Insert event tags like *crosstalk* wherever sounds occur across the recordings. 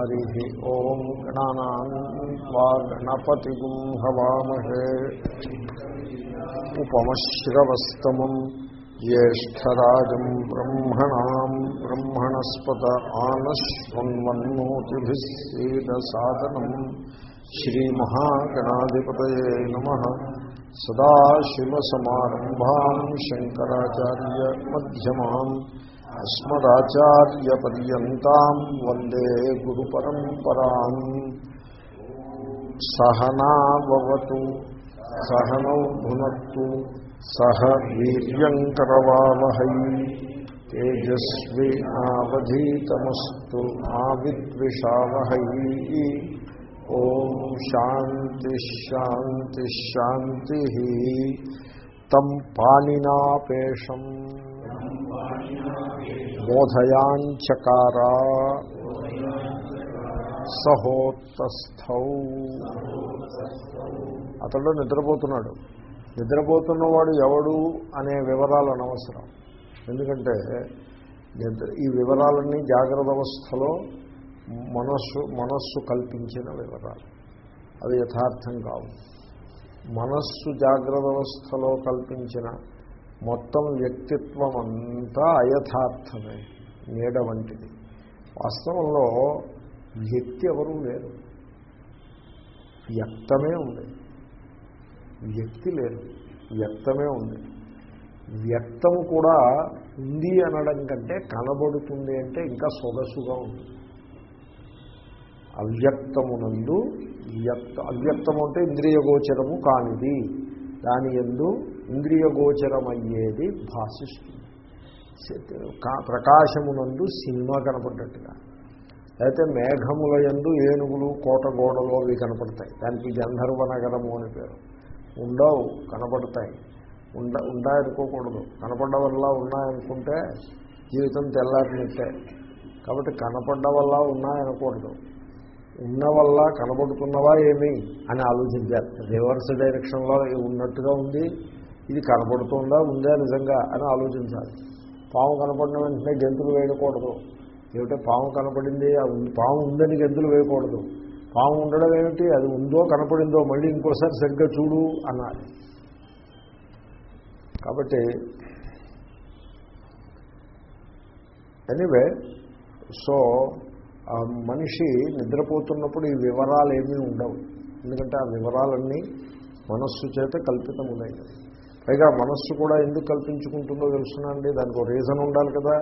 హరి ఓం గణానా గణపతి హవామహే. ఉపమశ్రవస్తమం జ్యేష్టరాజం బ్రహ్మణా బ్రహ్మణస్పత ఆనశ్వన్మన్నోతిభిస్సేదసాదనం శ్రీమహాగణాధిపతయే నమ. సదాశివసమారంభా శంకరాచార్యమ్యమాన్ అస్మదాచార్యపర్యంతం వందే గురు పరంపరా సహనావతు సహనౌ భునత్తు సహ వీర్యంకరవావహై. తేజస్వి నావధీతమస్తు మా విద్విషావహై ఓం శాంతి శాంతి శాంతి. తం పాణినాపేషం. బోధయాంచకారా సహోత్తస్థౌ అతడు నిద్రపోతున్నాడు. నిద్రపోతున్నవాడు ఎవడు అనే వివరాలు అనవసరం. ఎందుకంటే నిద్ర ఈ వివరాలన్నీ జాగ్రత్త అవస్థలో మనస్సు మనస్సు కల్పించిన వివరాలు. అవి యథార్థం కావు. మనస్సు జాగ్రత్త అవస్థలో కల్పించిన మొత్తం వ్యక్తిత్వం అంతా అయథార్థమే నీడ వంటిది. వాస్తవంలో వ్యక్తి ఎవరూ లేరు. వ్యక్తమే ఉంది. వ్యక్తి లేదు వ్యక్తమే ఉంది. వ్యక్తము కూడా ఉంది అనడం కంటే కనబడుతుంది అంటే ఇంకా సొగసుగా ఉంది. అవ్యక్తమునందు వ్యక్త అవ్యక్తము అంటే ఇంద్రియగోచరము కానిది. దాని ఎందు ఇంద్రియగోచరమయ్యేది భాషిస్తుంది ప్రకాశమునందు సినిమా కనపడ్డట్టుగా. అయితే మేఘముల ఎందు ఏనుగులు కోట గోడలు అవి కనపడతాయి. దానికి గంధర్వ నగరము అని పేరు. ఉండవు కనపడతాయి. ఉండ ఉంటాయనుకోకూడదు. కనపడ్డ వల్ల ఉన్నాయనుకుంటే జీవితం తెల్లారినట్టే. కాబట్టి కనపడ్డ వల్ల ఉన్నాయనకూడదు. ఉన్న వల్ల కనబడుతున్నవా ఏమి అని ఆలోచించారు. రివర్స్ డైరెక్షన్లో ఉన్నట్టుగా ఉంది. ఇది కనపడుతుందా ఉందా నిజంగా అని ఆలోచించాలి. పాము కనపడిన వెంటనే గెంతులు వేయకూడదు. ఏమిటో పాము కనపడింది పాము ఉందని గెంతులు వేయకూడదు. పాము ఉండడం ఏమిటి? అది ఉందో కనపడిందో మళ్ళీ ఇంకోసారి సరిగ్గా చూడు అన్నారు కాబట్టి ఎనీవే సో మనిషి నిద్రపోతున్నప్పుడు ఈ వివరాలు ఏమీ ఉండవు. ఎందుకంటే ఆ వివరాలన్నీ మనస్సు చేత కల్పితములైనవి. పైగా మనస్సు కూడా ఎందుకు కల్పించుకుంటుందో తెలుసునండి దానికి ఒక రీజన్ ఉండాలి కదా.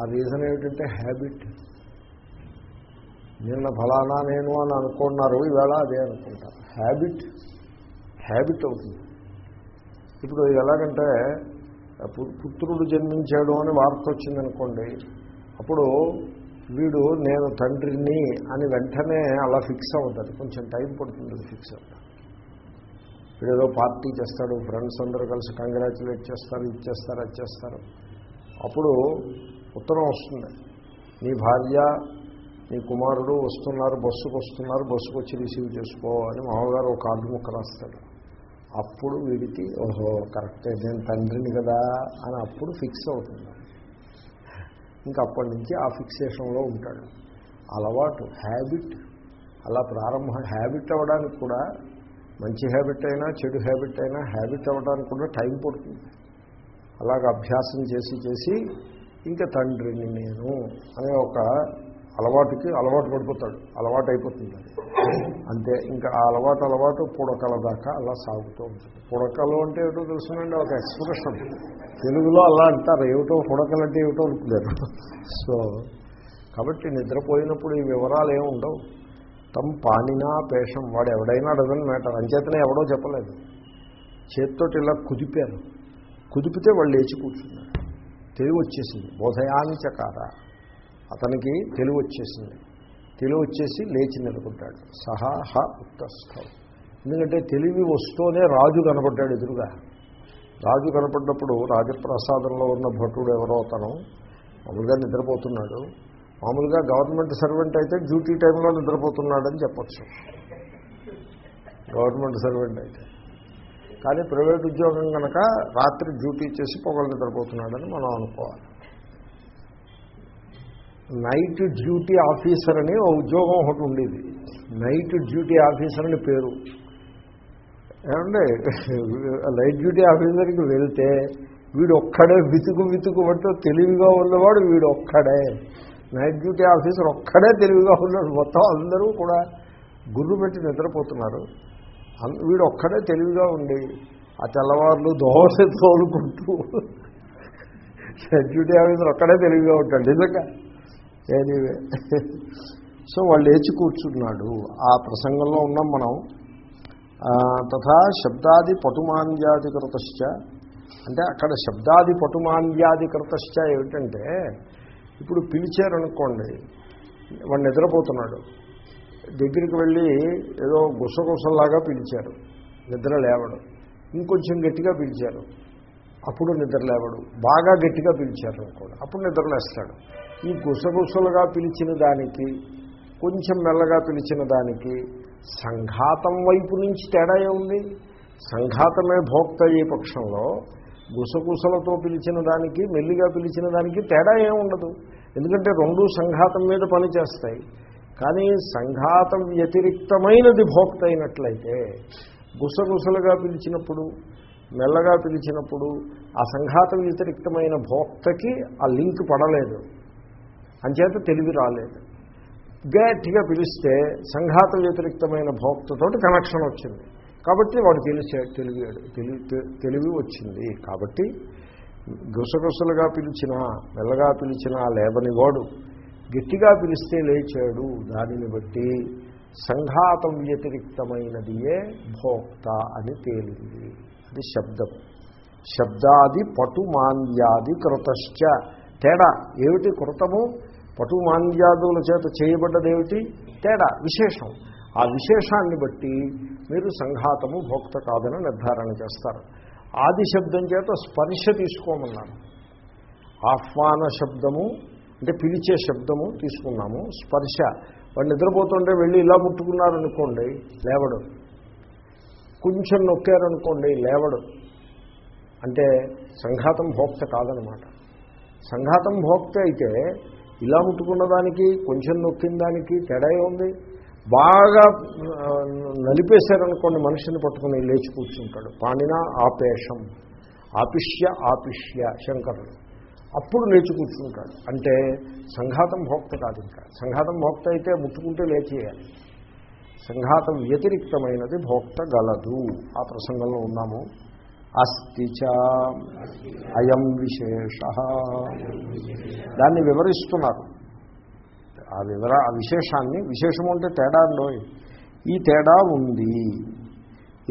ఆ రీజన్ ఏమిటంటే హ్యాబిట్ నిన్న ఫలానా నేను అని అనుకున్నారు ఈవేళ అదే అనుకుంటారు హ్యాబిట్ హ్యాబిట్ అవుతుంది. ఇప్పుడు ఎలాగంటే పుత్రుడు జన్మించాడు అని వార్త వచ్చిందనుకోండి అప్పుడు వీడు నేను తండ్రిని అని వెంటనే అలా ఫిక్స్ అవుతారు కొంచెం టైం పడుతుంది ఫిక్స్ అవుతారు వీడేదో పార్టీ చేస్తాడు ఫ్రెండ్స్ అందరూ కలిసి కంగ్రాచులేట్ చేస్తారు ఇచ్చేస్తారు అది చేస్తారు. అప్పుడు ఉత్తరం వస్తుంది. నీ భార్య నీ కుమారుడు వస్తున్నారు బస్సుకు వస్తున్నారు బస్సుకు వచ్చి రిసీవ్ చేసుకో అని మామగారు ఒక కార్డు ముక్క రాస్తాడు. అప్పుడు వీడికి ఓహో కరెక్టే నేను తండ్రిని కదా అని అప్పుడు ఫిక్స్ అవుతుంది. ఇంకా అప్పటి నుంచి ఆ ఫిక్సేషన్లో ఉంటాడు. అలవాటు హ్యాబిట్. అలా ప్రారంభ హ్యాబిట్ అవ్వడానికి కూడా మంచి హ్యాబిట్ అయినా చెడు హ్యాబిట్ అయినా హ్యాబిట్ అవ్వడానికి కూడా టైం పడుతుంది. అలాగ అభ్యాసం చేసి చేసి ఇంకా తండ్రిని నేను అనే ఒక అలవాటుకి అలవాటు పడిపోతాడు. అలవాటు అయిపోతుంది అంతే ఇంకా ఆ అలవాటు అలవాటు పుడకల దాకా అలా సాగుతూ ఉంటుంది. పుడకలు అంటే ఏమిటో తెలుసునండి ఒక ఎక్స్ప్రెషన్ తెలుగులో అలా అంటారు. ఏమిటో పుడకలంటే ఏమిటో అనుకున్నారు సో *laughs* కాబట్టి నిద్రపోయినప్పుడు ఈ వివరాలు ఏమి ఉండవు. తం పానినా పేషం వాడు ఎవడైనా డజన్ మ్యాటర్. అంచేతనే ఎవడో చెప్పలేదు. చేత్తోటి ఇలా కుదిపారు. కుదిపితే వాళ్ళు లేచి కూర్చున్నారు. తెలివి వచ్చేసింది. బోధయాని చకార అతనికి తెలివి వచ్చేసింది. తెలివి వచ్చేసి లేచి నిలబడ్డాడు. సహా హ ఉత్తస్థం. ఎందుకంటే తెలివి వస్తూనే రాజు కనపడ్డాడు ఎదురుగా. రాజు కనపడ్డప్పుడు రాజప్రసాదంలో ఉన్న భటుడు ఎవరో అతను. మామూలుగా నిద్రపోతున్నాడు. మామూలుగా గవర్నమెంట్ సర్వెంట్ అయితే డ్యూటీ టైంలో నిద్రపోతున్నాడని చెప్పచ్చు. గవర్నమెంట్ సర్వెంట్ అయితే. కానీ ప్రైవేట్ ఉద్యోగం కనుక రాత్రి డ్యూటీ చేసి పొగలు నిద్రపోతున్నాడని మనం అనుకోవాలి. నైట్ డ్యూటీ ఆఫీసర్ అని ఓ ఉద్యోగం ఒకటి ఉండేది. నైట్ డ్యూటీ ఆఫీసర్ అని పేరు. ఏమంటే లైట్ డ్యూటీ ఆఫీసర్కి వెళ్తే వీడు ఒక్కడే వితుకు వితుకు పట్టు తెలివిగా ఉన్నవాడు వీడు ఒక్కడే నైట్ డ్యూటీ ఆఫీసర్ ఒక్కడే తెలివిగా ఉన్నాడు. మొత్తం అందరూ కూడా గుర్రు పెట్టి నిద్రపోతున్నారు. వీడు ఒక్కడే తెలివిగా ఉండి ఆ తెల్లవారులు దోశ తోలుకుంటూ నైట్ డ్యూటీ ఆఫీసర్ ఒక్కడే తెలివిగా ఉంటాడు. నిజంగా? ఎనీవే సో వాళ్ళు లేచి కూర్చున్నాడు. ఆ ప్రసంగంలో ఉన్నాం మనం. తథా శబ్దాది పటుమాంద్యాధికృతశ్చ. అంటే అక్కడ శబ్దాది పటుమాంద్యాధికృతశ్చ ఏమిటంటే ఇప్పుడు పిలిచారనుకోండి వాడు నిద్రపోతున్నాడు. దగ్గరికి వెళ్ళి ఏదో గుసగుసల్లాగా పిలిచారు. నిద్ర లేవడు. ఇంకొంచెం గట్టిగా పిలిచారు. అప్పుడు నిద్ర లేవడు. బాగా గట్టిగా పిలిచారు అనుకోండి అప్పుడు నిద్రలేస్తాడు ఈ గుసగుసలుగా పిలిచిన దానికి కొంచెం మెల్లగా పిలిచిన దానికి సంఘాతం వైపు నుంచి తేడా ఏముంది? సంఘాతమే భోక్త ఈ పక్షంలో గుసగుసలతో పిలిచిన దానికి మెల్లిగా పిలిచిన దానికి తేడా ఏముండదు ఎందుకంటే రెండు సంఘాతం మీద పనిచేస్తాయి. కానీ సంఘాతం వ్యతిరిక్తమైనది భోక్త అయినట్లయితే గుసగుసలుగా పిలిచినప్పుడు మెల్లగా పిలిచినప్పుడు ఆ సంఘాతం వ్యతిరిక్తమైన భోక్తకి ఆ లింక్ పడలేదు. అంచేత తెలివి రాలేదు. గట్టిగా పిలిస్తే సంఘాత వ్యతిరిక్తమైన భోక్తతోటి కనెక్షన్ వచ్చింది. కాబట్టి వాడు తెలిసే తెలివాడు తెలివి తెలివి వచ్చింది. కాబట్టి గుసగుసలుగా పిలిచినా మెల్లగా పిలిచినా లేవని వాడు గట్టిగా పిలిస్తే లేచాడు. దానిని బట్టి సంఘాతం వ్యతిరిక్తమైనదియే భోక్త అని తేలింది. అది శబ్దం. శబ్దాది పటుమాంద్యాది కృతశ్చ. తేడా ఏమిటి కృతము? పటుమాంద్యాదుల చేత చేయబడ్డదేమిటి? తేడా విశేషం. ఆ విశేషాన్ని బట్టి మీరు సంఘాతము భోక్త కాదని నిర్ధారణ చేస్తారు. ఆది శబ్దం చేత స్పర్శ తీసుకోమన్నారు ఆహ్వాన శబ్దము అంటే పిలిచే శబ్దము తీసుకున్నాము స్పర్శ. వాడు నిద్రపోతుంటే వెళ్ళి ఇలా ముట్టుకున్నారనుకోండి లేవడు. కొంచెం నొక్కారనుకోండి లేవడు. అంటే సంఘాతం భోక్త కాదనమాట. సంఘాతం భోక్త అయితే ఇలా ముట్టుకున్న దానికి కొంచెం నొక్కిన దానికి తేడా ఉంది బాగా నలిపేశారనుకోండి మనిషిని పట్టుకుని లేచి కూర్చుంటాడు. పాణిన ఆపేషం. ఆపిష్య ఆపిష్య శంకరుడు. అప్పుడు లేచి కూర్చుంటాడు. అంటే సంఘాతం భోక్త కాదు ఇంకా. సంఘాతం భోక్త అయితే ముట్టుకుంటే లేచేయాలి. సంఘాతం వ్యతిరిక్తమైనది భోక్త గలదు. ఆ ప్రసంగంలో ఉన్నాము. అస్తి చ అయం విశేష. దాన్ని వివరిస్తున్నారు. ఆ వివర ఆ విశేషాన్ని విశేషము అంటే తేడా అండోయ్ ఈ తేడా ఉంది.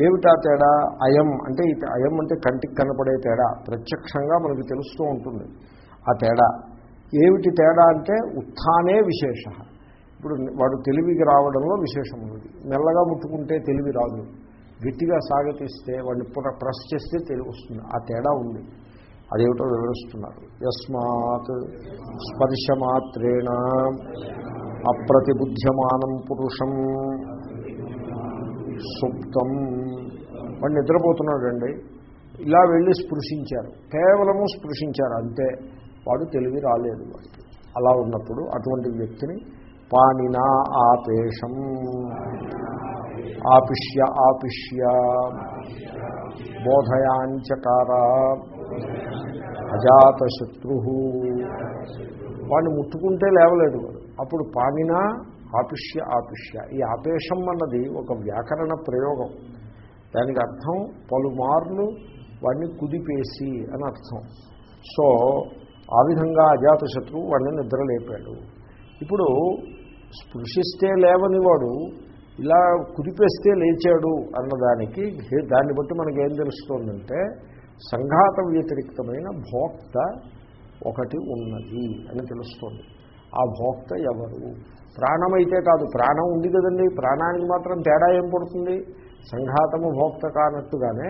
ఏమిటా తేడా? అయం. అంటే ఈ అయం అంటే కంటికి కనపడే తేడా. ప్రత్యక్షంగా మనకు తెలుస్తూ ఉంటుంది. ఆ తేడా. ఏమిటి తేడా అంటే ఉత్థానే విశేష. ఇప్పుడు వాడు తెలివికి రావడంలో విశేషం ఉన్నది. మెల్లగా ముట్టుకుంటే తెలివి రాదు. గట్టిగా సాగతిస్తే వాడిని ప్రెస్ చేస్తే తెలివి వస్తుంది. ఆ తేడా ఉంది. అదేమిటో వివరిస్తున్నారు. యస్మాత్ స్పర్శమాత్రేణ అప్రతిబుద్ధ్యమానం పురుషం సుప్తం. వాడు నిద్రపోతున్నాడండి. ఇలా వెళ్ళి స్పృశించారు. కేవలము స్పృశించారు అంతే. వాడు తెలివి రాలేదు వాడికి. అలా ఉన్నప్పుడు అటువంటి వ్యక్తిని పానినా ఆపేషం ఆపిష్య ఆపిష్య. బోధయాంచకార. అజాతశత్రు వాడిని ముట్టుకుంటే లేవలేదు. అప్పుడు పానినా ఆపిష్య ఆపిష్య. ఈ ఆపేషం అన్నది ఒక వ్యాకరణ ప్రయోగం. దానికి అర్థం పలుమార్లు వాడిని కుదిపేసి అని అర్థం. సో ఆ విధంగా అజాతశత్రువు వాడిని నిద్రలేపాడు. ఇప్పుడు స్పృశిస్తే లేవని వాడు ఇలా కుదిపేస్తే లేచాడు అన్నదానికి దాన్ని బట్టి మనకేం ఏం తెలుస్తోందంటే సంఘాత వ్యతిరిక్తమైన భోక్త ఒకటి ఉన్నది అని తెలుస్తోంది. ఆ భోక్త ఎవరు? ప్రాణమైతే కాదు ప్రాణం ఉంది కదండి ప్రాణానికి మాత్రం తేడా ఏం పడుతుంది? సంఘాతము భోక్త కానట్టుగానే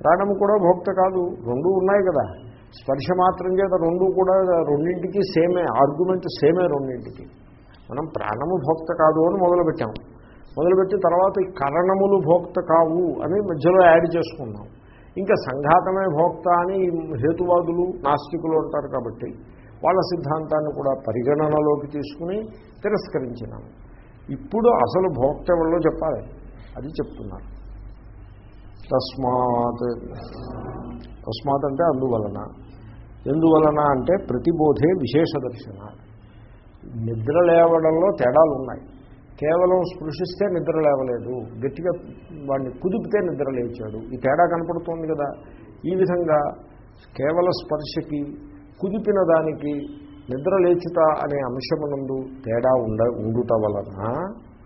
ప్రాణము కూడా భోక్త కాదు రెండు ఉన్నాయి కదా. స్పర్శ మాత్రం చేత రెండు కూడా రెండింటికి సేమే ఆర్గ్యుమెంట్ సేమే రెండింటికి. మనం ప్రాణము భోక్త కాదు అని మొదలుపెట్టాము మొదలుపెట్టి తర్వాత ఈ కరణములు భోక్త కావు అని మధ్యలో యాడ్ చేసుకున్నాం. ఇంకా సంఘాతమే భోక్త అని హేతువాదులు నాస్తికులు అంటారు కాబట్టి వాళ్ళ సిద్ధాంతాన్ని కూడా పరిగణనలోకి తీసుకుని తిరస్కరించినాము ఇప్పుడు అసలు భోక్త ఎవరిలో చెప్పాలి. అది చెప్తున్నారు. తస్మాత్. తస్మాత్ అంటే అందువలన. ఎందువలన అంటే ప్రతిబోధే విశేష దర్శన. నిద్ర లేవడంలో తేడాలు ఉన్నాయి కేవలం స్పృశిస్తే నిద్ర లేవలేదు. గట్టిగా వాడిని కుదిపితే నిద్ర లేచాడు. ఈ తేడా కనపడుతోంది కదా. ఈ విధంగా కేవల స్పర్శకి కుదిపిన దానికి నిద్ర లేచుట అనే అంశమునందు తేడా ఉండ ఉండుట వలన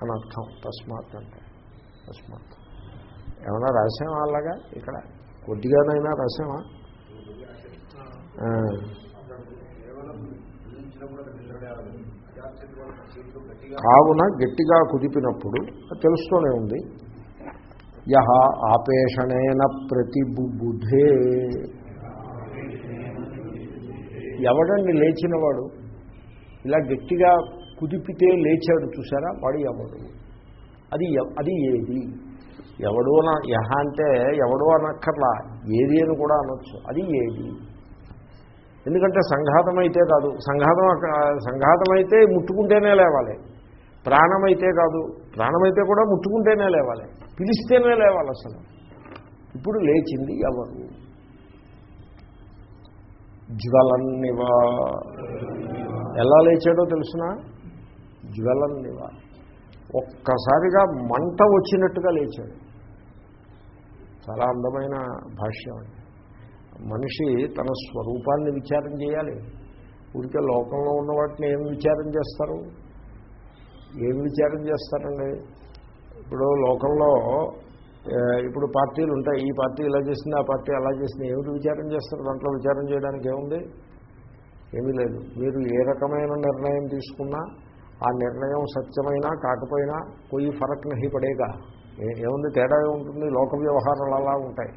అని అర్థం. తస్మాత్ అంటే తస్మాత్. ఏమన్నా రాసామా అలాగా? ఇక్కడ కొద్దిగానైనా ఆ. కావున గట్టిగా కుదిపినప్పుడు తెలుస్తూనే ఉంది. యహ ఆపేషణేన ప్రతిబుద్ధే ఎవడండి లేచినవాడు? ఇలా గట్టిగా కుదిపితే లేచాడు చూసారా? వాడు ఎవడు? అది అది ఏది? ఎవడో నా యహ అంటే ఎవడో అనక్కర్లా ఏది అని కూడా అనొచ్చు. అది ఏది? ఎందుకంటే సంఘాతమైతే కాదు. సంఘాతం సంఘాతం సంఘాతమైతే ముట్టుకుంటేనే లేవాలి. ప్రాణమైతే కాదు. ప్రాణమైతే కూడా ముట్టుకుంటేనే లేవాలి. పిలిస్తేనే లేవాలి అసలు. ఇప్పుడు లేచింది ఎవరు? జ్వలన్నివా. ఎలా లేచాడో తెలుసిన? జ్వలన్నివా. ఒక్కసారిగా మంట వచ్చినట్టుగా లేచాడు. చాలా అందమైన భాష్యం అండి మనిషి తన స్వరూపాన్ని విచారం చేయాలి. ఊరికే లోకంలో ఉన్న వాటిని ఏం విచారం చేస్తారు? ఏం విచారం చేస్తారండి? ఇప్పుడు లోకంలో ఇప్పుడు పార్టీలు ఉంటాయి. ఈ పార్టీ ఇలా చేసింది ఆ పార్టీ అలా చేసింది. ఏమిటి విచారం చేస్తారు? దాంట్లో విచారం చేయడానికి ఏముంది? ఏమీ లేదు. మీరు ఏ రకమైన నిర్ణయం తీసుకున్నా ఆ నిర్ణయం సత్యమైనా కాకపోయినా కొయ్యి ఫరక్ నహి పడేగా. ఏముంది? తేడా ఉంటుంది లోక వ్యవహారాలు అలా ఉంటాయి.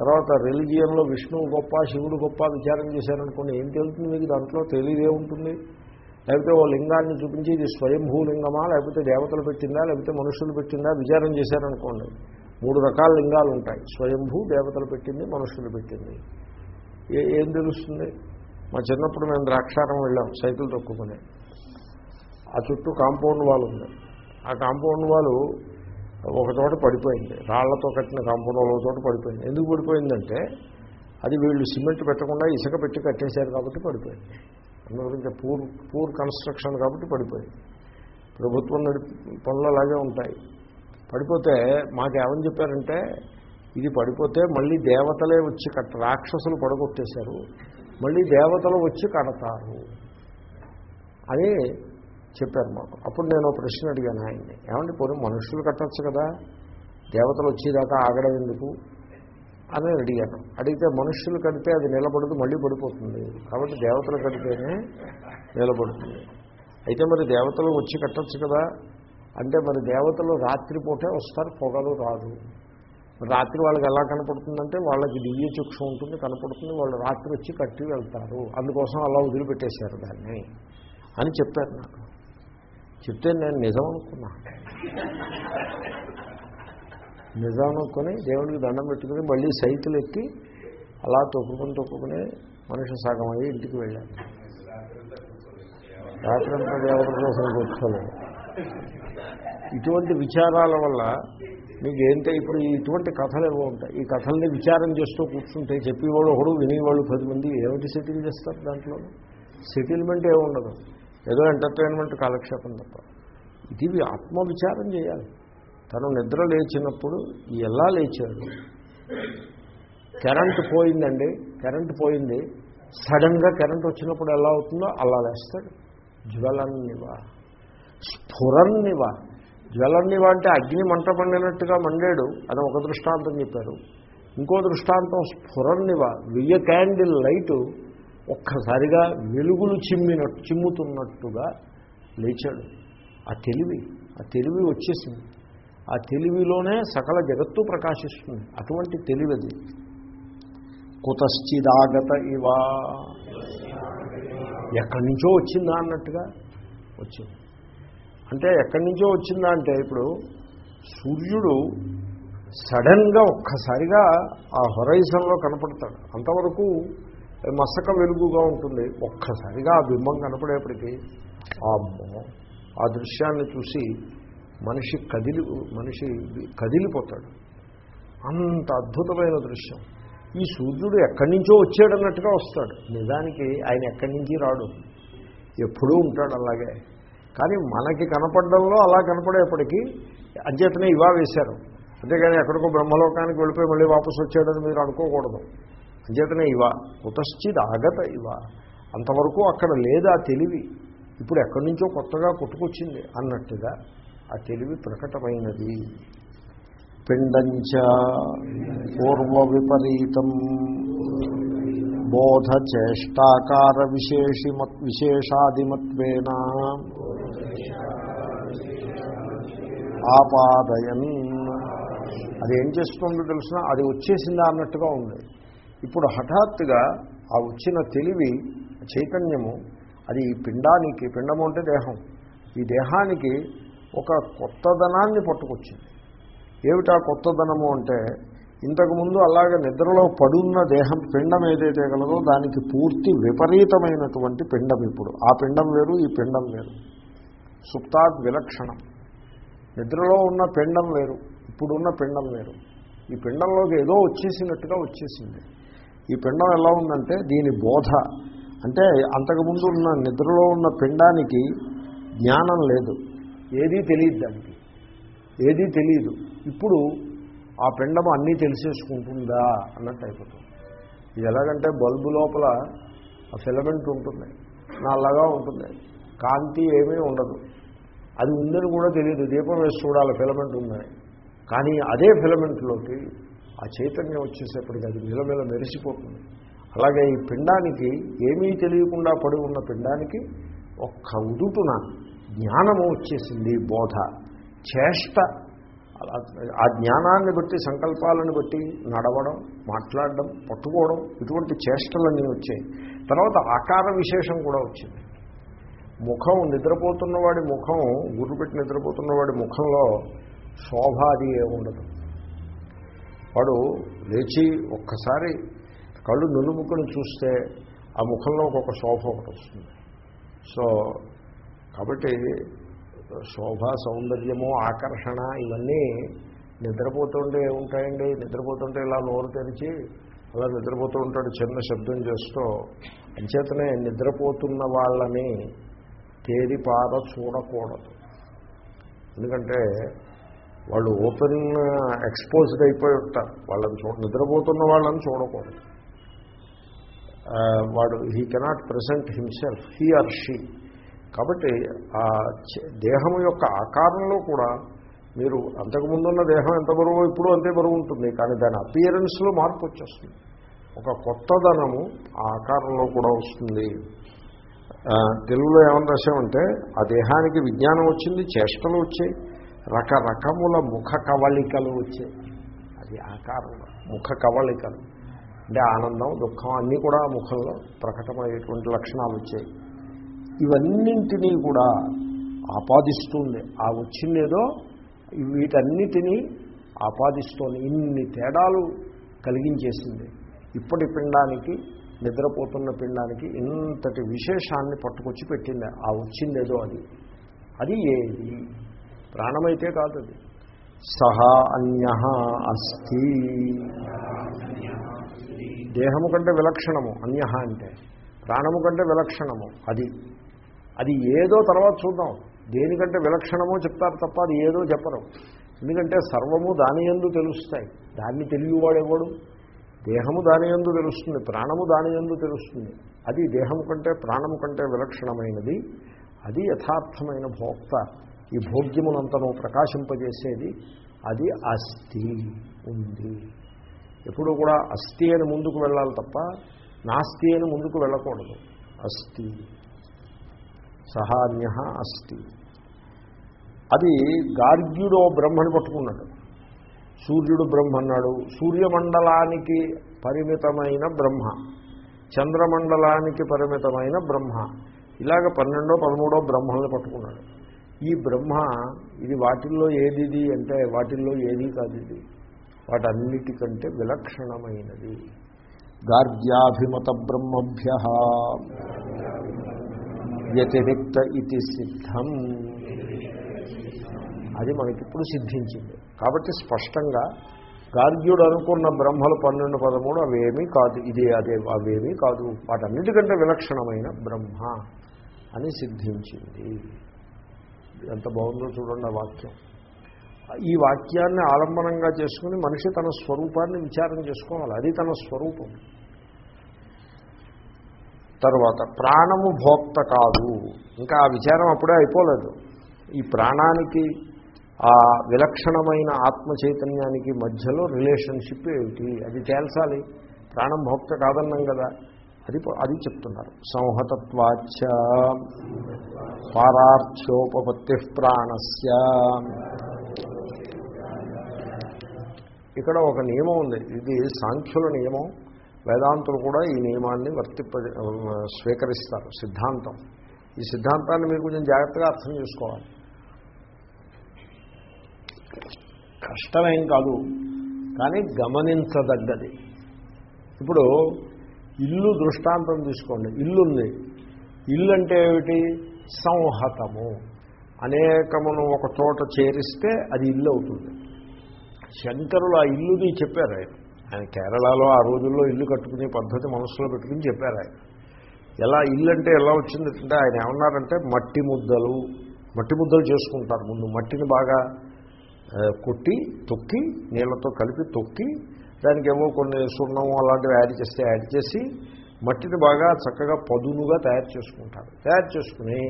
తర్వాత రిలిజియన్లో విష్ణువు గొప్ప శివుడు గొప్ప విచారం చేశారనుకోండి ఏం తెలుస్తుంది మీకు? దాంట్లో తెలియదే ఉంటుంది. లేకపోతే ఓ లింగాన్ని చూపించి ఇది స్వయంభూ లింగమా? లేకపోతే దేవతలు పెట్టిందా? లేకపోతే మనుషులు పెట్టిందా? విచారం చేశారనుకోండి. మూడు రకాల లింగాలు ఉంటాయి. స్వయంభూ దేవతలు పెట్టింది మనుషులు పెట్టింది. ఏ- ఏం తెలుస్తుంది? మా చిన్నప్పుడు మేము ద్రాక్షారం వెళ్ళాం సైకిల్ తొక్కుకుని ఆ చుట్టూ కాంపౌండ్ వాళ్ళు ఉంది. ఆ కాంపౌండ్ వాళ్ళు ఒక చోట పడిపోయింది. రాళ్ళతో కట్టిన కాంపౌండ్ వాళ్ళ చోట పడిపోయింది. ఎందుకు పడిపోయిందంటే అది వీళ్ళు సిమెంట్ పెట్టకుండా ఇసుక పెట్టి కట్టేశారు కాబట్టి పడిపోయింది. అందుగురించి పూర్ పూర్ కన్స్ట్రక్షన్ కాబట్టి పడిపోయింది. ప్రభుత్వం నడిపి పనులు అలాగే ఉంటాయి. పడిపోతే మాకేమని చెప్పారంటే ఇది పడిపోతే మళ్ళీ దేవతలే వచ్చి కట్ట రాక్షసులు పడగొట్టేశారు. మళ్ళీ దేవతలు వచ్చి కడతారు అని చెప్పారు మాకు. అప్పుడు నేను ఒక ప్రశ్న అడిగాను ఆయన్ని. ఏమంటే పోనీ మనుషులు కట్టచ్చు కదా? దేవతలు వచ్చేదాకా ఆగడం ఎందుకు? అని అడిగాను. అడిగితే మనుషులు కడితే అది నిలబడదు మళ్ళీ పడిపోతుంది. కాబట్టి దేవతలు కడితేనే నిలబడుతుంది. అయితే మరి దేవతలు వచ్చి కట్టచ్చు కదా? అంటే మరి దేవతలు రాత్రిపూటే వస్తారు పొగలు రాదు. రాత్రి వాళ్ళకి ఎలా కనపడుతుందంటే వాళ్ళకి దివ్య చక్షు ఉంటుంది కనపడుతుంది వాళ్ళు రాత్రి వచ్చి కట్టి వెళ్తారు. అందుకోసం అలా వదిలిపెట్టేశారు దాన్ని అని చెప్పారు నాకు. చెప్తే నేను నిజం అనుకున్నా. నిజం అనుకొని దేవుడికి దండం పెట్టుకుని మళ్ళీ సైకిల్ ఎక్కి అలా తొక్కుకుని తొక్కుకుని మనిషి సగం అయ్యి ఇంటికి వెళ్ళాను. రాత్రంతా దేవుడి కోసం కూర్చోలేదు. ఇటువంటి విచారాల వల్ల మీకు ఏంటో ఇప్పుడు ఇటువంటి కథలు ఏవో ఉంటాయి. ఈ కథల్ని విచారం చేస్తూ కూర్చుంటే చెప్పేవాడు ఒకడు వినేవాళ్ళు పది మంది ఏమిటి సెటిల్ చేస్తారు దాంట్లో సెటిల్మెంట్ ఏముండదు. ఏదో ఎంటర్టైన్మెంట్ కాలక్షేపం తప్ప. ఇది ఆత్మవిచారం చేయాలి. తను నిద్ర లేచినప్పుడు ఎలా లేచాడు? కరెంట్ పోయిందండి కరెంట్ పోయింది. సడన్గా కరెంట్ వచ్చినప్పుడు ఎలా అవుతుందో అలా లేస్తాడు. జ్వలన్నివా. స్ఫురన్నివా జ్వలన్నివా అంటే అగ్ని మంట పండినట్టుగా మండాడు అని ఒక దృష్టాంతం చెప్పారు. ఇంకో దృష్టాంతం స్ఫురన్నివా వెయ్య క్యాండిల్ లైటు ఒక్కసారిగా వెలుగులు చిమ్మినట్టు చిమ్ముతున్నట్టుగా లేచాడు. ఆ తెలివి ఆ తెలివి వచ్చేసింది. ఆ తెలివిలోనే సకల జగత్తు ప్రకాశిస్తుంది. అటువంటి తెలివిది. కుతశ్చిదాగత ఇవా. ఎక్కడి నుంచో వచ్చిందా అన్నట్టుగా వచ్చింది. అంటే ఎక్కడి నుంచో వచ్చిందా అంటే ఇప్పుడు సూర్యుడు సడన్గా ఒక్కసారిగా ఆ హొరైజన్లో కనపడతాడు. అంతవరకు మసక వెలుగుగా ఉంటుంది. ఒక్కసారిగా ఆ బింబం కనపడేప్పటికీ అమ్మో! ఆ దృశ్యాన్ని చూసి మనిషి కదిలి మనిషి కదిలిపోతాడు. అంత అద్భుతమైన దృశ్యం. ఈ సూర్యుడు ఎక్కడి నుంచో వచ్చాడన్నట్టుగా వస్తాడు. నిజానికి ఆయన ఎక్కడి నుంచి రాడు? ఎప్పుడూ ఉంటాడు అలాగే. కానీ మనకి కనపడడంలో అలా కనపడేప్పటికీ అంచేతనే ఇవా వేశారు. అంతేగాని ఎక్కడికో బ్రహ్మలోకానికి వెళ్ళిపోయి మళ్ళీ వాపసు వచ్చాడని మీరు అనుకోకూడదు. అంచేతనే ఇవా కుతశ్చిద్ ఆగత ఇవ. అంతవరకు అక్కడ లేదా తెలివి. ఇప్పుడు ఎక్కడి నుంచో కొత్తగా పుట్టుకొచ్చింది అన్నట్టుగా ఆ తెలివి ప్రకటమైనది. పిండంచ పూర్వ విపరీతం బోధ చేష్టాకార విశేషిమత్ విశేషాదిమత్వేన ఆపాదయన్. అది ఏం చేస్తుందో తెలిసిన? అది వచ్చేసిందా అన్నట్టుగా ఉంది. ఇప్పుడు హఠాత్తుగా ఆ వచ్చిన తెలివి చైతన్యము అది ఈ పిండానికి పిండము అంటే దేహం. ఈ దేహానికి ఒక కొత్తదనాన్ని పట్టుకొచ్చింది. ఏమిటా కొత్తదనము అంటే ఇంతకుముందు అలాగే నిద్రలో పడున్న దేహం పిండం ఏదైతే కలదో దానికి పూర్తి విపరీతమైనటువంటి పిండం ఇప్పుడు. ఆ పిండం వేరు ఈ పిండం వేరు. సుప్తాద్ విలక్షణం. నిద్రలో ఉన్న పిండం వేరు ఇప్పుడున్న పిండం వేరు. ఈ పిండంలోకి ఏదో వచ్చేసినట్టుగా వచ్చేసింది. ఈ పిండం ఎలా ఉందంటే దీని బోధ. అంటే అంతకుముందు ఉన్న నిద్రలో ఉన్న పిండానికి జ్ఞానం లేదు. ఏదీ తెలియదు దానికి. ఏదీ తెలియదు. ఇప్పుడు ఆ పిండం అన్నీ తెలిసేసుకుంటుందా అన్నట్టు అయిపోతుంది. ఇది ఎలాగంటే బల్బు లోపల ఆ ఫిలమెంట్ ఉంటుంది. నల్లగా ఉంటుంది. కాంతి ఏమీ ఉండదు. అది ఉందని కూడా తెలియదు. దీపం వేసి చూడాలి ఫిలమెంట్ ఉందని. కానీ అదే ఫిలమెంట్లోకి ఆ చైతన్యం వచ్చేసేప్పటికి అది నిలమెల మెరిసిపోతుంది. అలాగే ఈ పిండానికి ఏమీ తెలియకుండా పడి ఉన్న పిండానికి ఒక్క ఉదుటున జ్ఞానము వచ్చేసింది బోధ. చేష్ట ఆ జ్ఞానాన్ని బట్టి సంకల్పాలను బట్టి నడవడం మాట్లాడడం పట్టుకోవడం ఇటువంటి చేష్టలన్నీ వచ్చాయి. తర్వాత ఆకార విశేషం కూడా వచ్చింది. ముఖం నిద్రపోతున్నవాడి ముఖం గుర్రుపెట్టి నిద్రపోతున్నవాడి ముఖంలో శోభ అది ఏముండదు. వాడు లేచి ఒక్కసారి కళ్ళు నులుముకొని చూస్తే ఆ ముఖంలో ఒక్కొక్క శోభ ఒకటి వస్తుంది. సో కాబట్టి శోభ సౌందర్యము ఆకర్షణ ఇవన్నీ నిద్రపోతుంటే ఏముంటాయండి నిద్రపోతుంటే ఇలా నోరు తెరిచి అలా నిద్రపోతూ ఉంటాడు చిన్న శబ్దం చేస్తూ. అంచేతనే నిద్రపోతున్న వాళ్ళని తేరిపార చూడకూడదు. ఎందుకంటే వాళ్ళు ఓపెన్ ఎక్స్పోజ్డ్ అయిపోయి ఉంటారు. వాళ్ళని చూడ నిద్రపోతున్న వాళ్ళని చూడకూడదు. వాడు he cannot present himself he or she. కాబట్టి ఆ దేహం యొక్క ఆకారంలో కూడా మీరు అంతకుముందున్న దేహం ఎంత బరువు ఇప్పుడు అంతే బరువు ఉంటుంది. కానీ దాని అపియరెన్స్లో మార్పు వచ్చేస్తుంది. ఒక కొత్తదనము ఆ ఆకారంలో కూడా వస్తుంది. తెలుగులో ఏమని రాసామంటే ఆ దేహానికి విజ్ఞానం వచ్చింది చేష్టలు వచ్చాయి. రకరకముల ముఖ కవళికలు వచ్చాయి. అది ఆకారం ముఖ కవళికలు. అంటే ఆనందం దుఃఖం అన్నీ కూడా ముఖంలో ప్రకటమయ్యేటువంటి లక్షణాలు వచ్చాయి. ఇవన్నింటినీ కూడా ఆపాదిస్తుంది. ఆ వచ్చిందేదో వీటన్నిటినీ ఆపాదిస్తోంది. ఇన్ని తేడాలు కలిగించేసింది. ఇప్పటి పిండానికి నిద్రపోతున్న పిండానికి ఇంతటి విశేషాన్ని పట్టుకొచ్చి పెట్టింది. ఆ వచ్చిందేదో అది. అది ఏది? ప్రాణమైతే కాదు అది సహా అన్య అస్థి దేహము కంటే విలక్షణము అన్య అంటే. ప్రాణము కంటే విలక్షణము అది. అది ఏదో తర్వాత చూద్దాం. దేనికంటే విలక్షణమో చెప్తారు తప్ప అది ఏదో చెప్పరు. ఎందుకంటే సర్వము దాని ఎందు తెలుస్తాయి. దాన్ని తెలియవాడెవడు దేహము దాని ఎందు తెలుస్తుంది ప్రాణము దాని ఎందు తెలుస్తుంది. అది దేహము కంటే ప్రాణము కంటే విలక్షణమైనది. అది యథార్థమైన భోక్త. ఈ భోగ్యమునంతను ప్రకాశింపజేసేది అది అస్థి ఉంది. ఎప్పుడు కూడా అస్థి అని ముందుకు వెళ్ళాలి తప్ప నాస్తి అని ముందుకు వెళ్ళకూడదు. అస్థి. సహాన్య అస్థి. అది గార్గ్యుడో బ్రహ్మని పట్టుకున్నాడు. సూర్యుడు బ్రహ్మ అన్నాడు సూర్యమండలానికి పరిమితమైన బ్రహ్మ. చంద్రమండలానికి పరిమితమైన బ్రహ్మ. ఇలాగ పన్నెండో పదమూడో బ్రహ్మల్ని పట్టుకున్నాడు. ఈ బ్రహ్మ ఇది వాటిల్లో ఏదిది అంటే వాటిల్లో ఏది కాదు ఇది వాటన్నిటికంటే విలక్షణమైనది. గార్గ్యాభిమత బ్రహ్మభ్య వ్యతిరిక్త ఇది సిద్ధం. అది మనకిప్పుడు సిద్ధించింది. కాబట్టి స్పష్టంగా గార్గ్యుడు అనుకున్న బ్రహ్మలు పన్నెండు పదమూడు అవేమీ కాదు ఇదే అదే అవేమీ కాదు. వాటన్నిటికంటే విలక్షణమైన బ్రహ్మ అని సిద్ధించింది. ఎంత బాగుందో చూడండి ఆ వాక్యం. ఈ వాక్యాన్ని ఆలంబనంగా చేసుకుని మనిషి తన స్వరూపాన్ని విచారం చేసుకోవాలి. అది తన స్వరూపం. తర్వాత ప్రాణము భోక్త కాదు. ఇంకా ఆ విచారం అప్పుడే అయిపోలేదు. ఈ ప్రాణానికి ఆ విలక్షణమైన ఆత్మ చైతన్యానికి మధ్యలో రిలేషన్షిప్ ఏమిటి? అది తేల్చాలి. ప్రాణం భోక్త కాదన్నాం కదా. అది అది చెప్తున్నారు. సంహతత్వాచ పారార్థ్యోపపత్తి ప్రాణస్య. ఇక్కడ ఒక నియమం ఉంది. ఇది సాంఖ్యుల నియమం. వేదాంతులు కూడా ఈ నియమాన్ని వర్తిప్ప స్వీకరిస్తారు. సిద్ధాంతం. ఈ సిద్ధాంతాన్ని మీరు కొంచెం జాగ్రత్తగా అర్థం చేసుకోవాలి. కష్టమేం కాదు కానీ గమనించదగ్గది. ఇప్పుడు ఇల్లు దృష్టాంతం తీసుకోండి. ఇల్లు ఉంది ఇల్లు అంటే ఏమిటి? సంహతము. అనేకమును ఒక చోట చేరిస్తే అది ఇల్లు అవుతుంది. శంకరులు ఆ ఇల్లుని చెప్పారు ఆయన. ఆయన కేరళలో ఆ రోజుల్లో ఇల్లు కట్టుకునే పద్ధతి మనసులో పెట్టుకుని చెప్పారు ఆయన. ఎలా ఇల్లు అంటే ఎలా వచ్చిందంటే ఆయన ఏమన్నారంటే మట్టి ముద్దలు. మట్టి ముద్దలు చేసుకుంటారు. ముందు మట్టిని బాగా కొట్టి తొక్కి నీళ్ళతో కలిపి తొక్కి దానికి ఏమో కొన్ని సున్నం అలాంటివి యాడ్ చేస్తే యాడ్ చేసి మట్టిని బాగా చక్కగా పదునుగా తయారు చేసుకుంటారు. తయారు చేసుకుని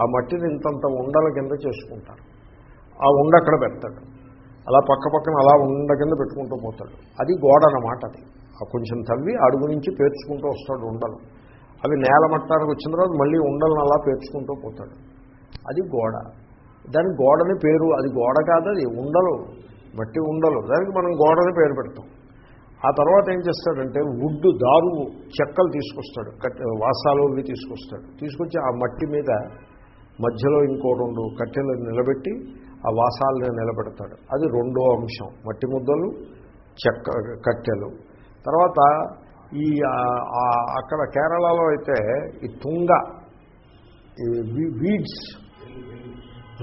ఆ మట్టిని ఇంతంత ఉండల కింద చేసుకుంటారు. ఆ ఉండ అక్కడ పెడతాడు. అలా పక్క పక్కన అలా ఉండ కింద పెట్టుకుంటూ పోతాడు. అది గోడ అన్నమాట అది. కొంచెం తవ్వి అడుగు నుంచి పేర్చుకుంటూ వస్తాడు ఉండలు. అవి నేల మట్టానికి వచ్చిన తర్వాత మళ్ళీ ఉండలను అలా పేర్చుకుంటూ పోతాడు. అది గోడ. దాని గోడని పేరు అది గోడ కాదు అది ఉండలు. మట్టి ఉండలు. దానికి మనం గోడని పేరు పెడతాం. ఆ తర్వాత ఏం చేస్తాడంటే వుడ్ దారు చెక్కలు తీసుకొస్తాడు వాసాలు ఇవి తీసుకొస్తాడు. తీసుకొచ్చి ఆ మట్టి మీద మధ్యలో ఇంకో రెండు కట్టెలు నిలబెట్టి ఆ వాసాలను నిలబెడతాడు. అది రెండో అంశం. మట్టి ముద్దలు చెక్క కట్టెలు. తర్వాత ఈ అక్కడ కేరళలో అయితే ఈ తుంగ ఈ వీడ్స్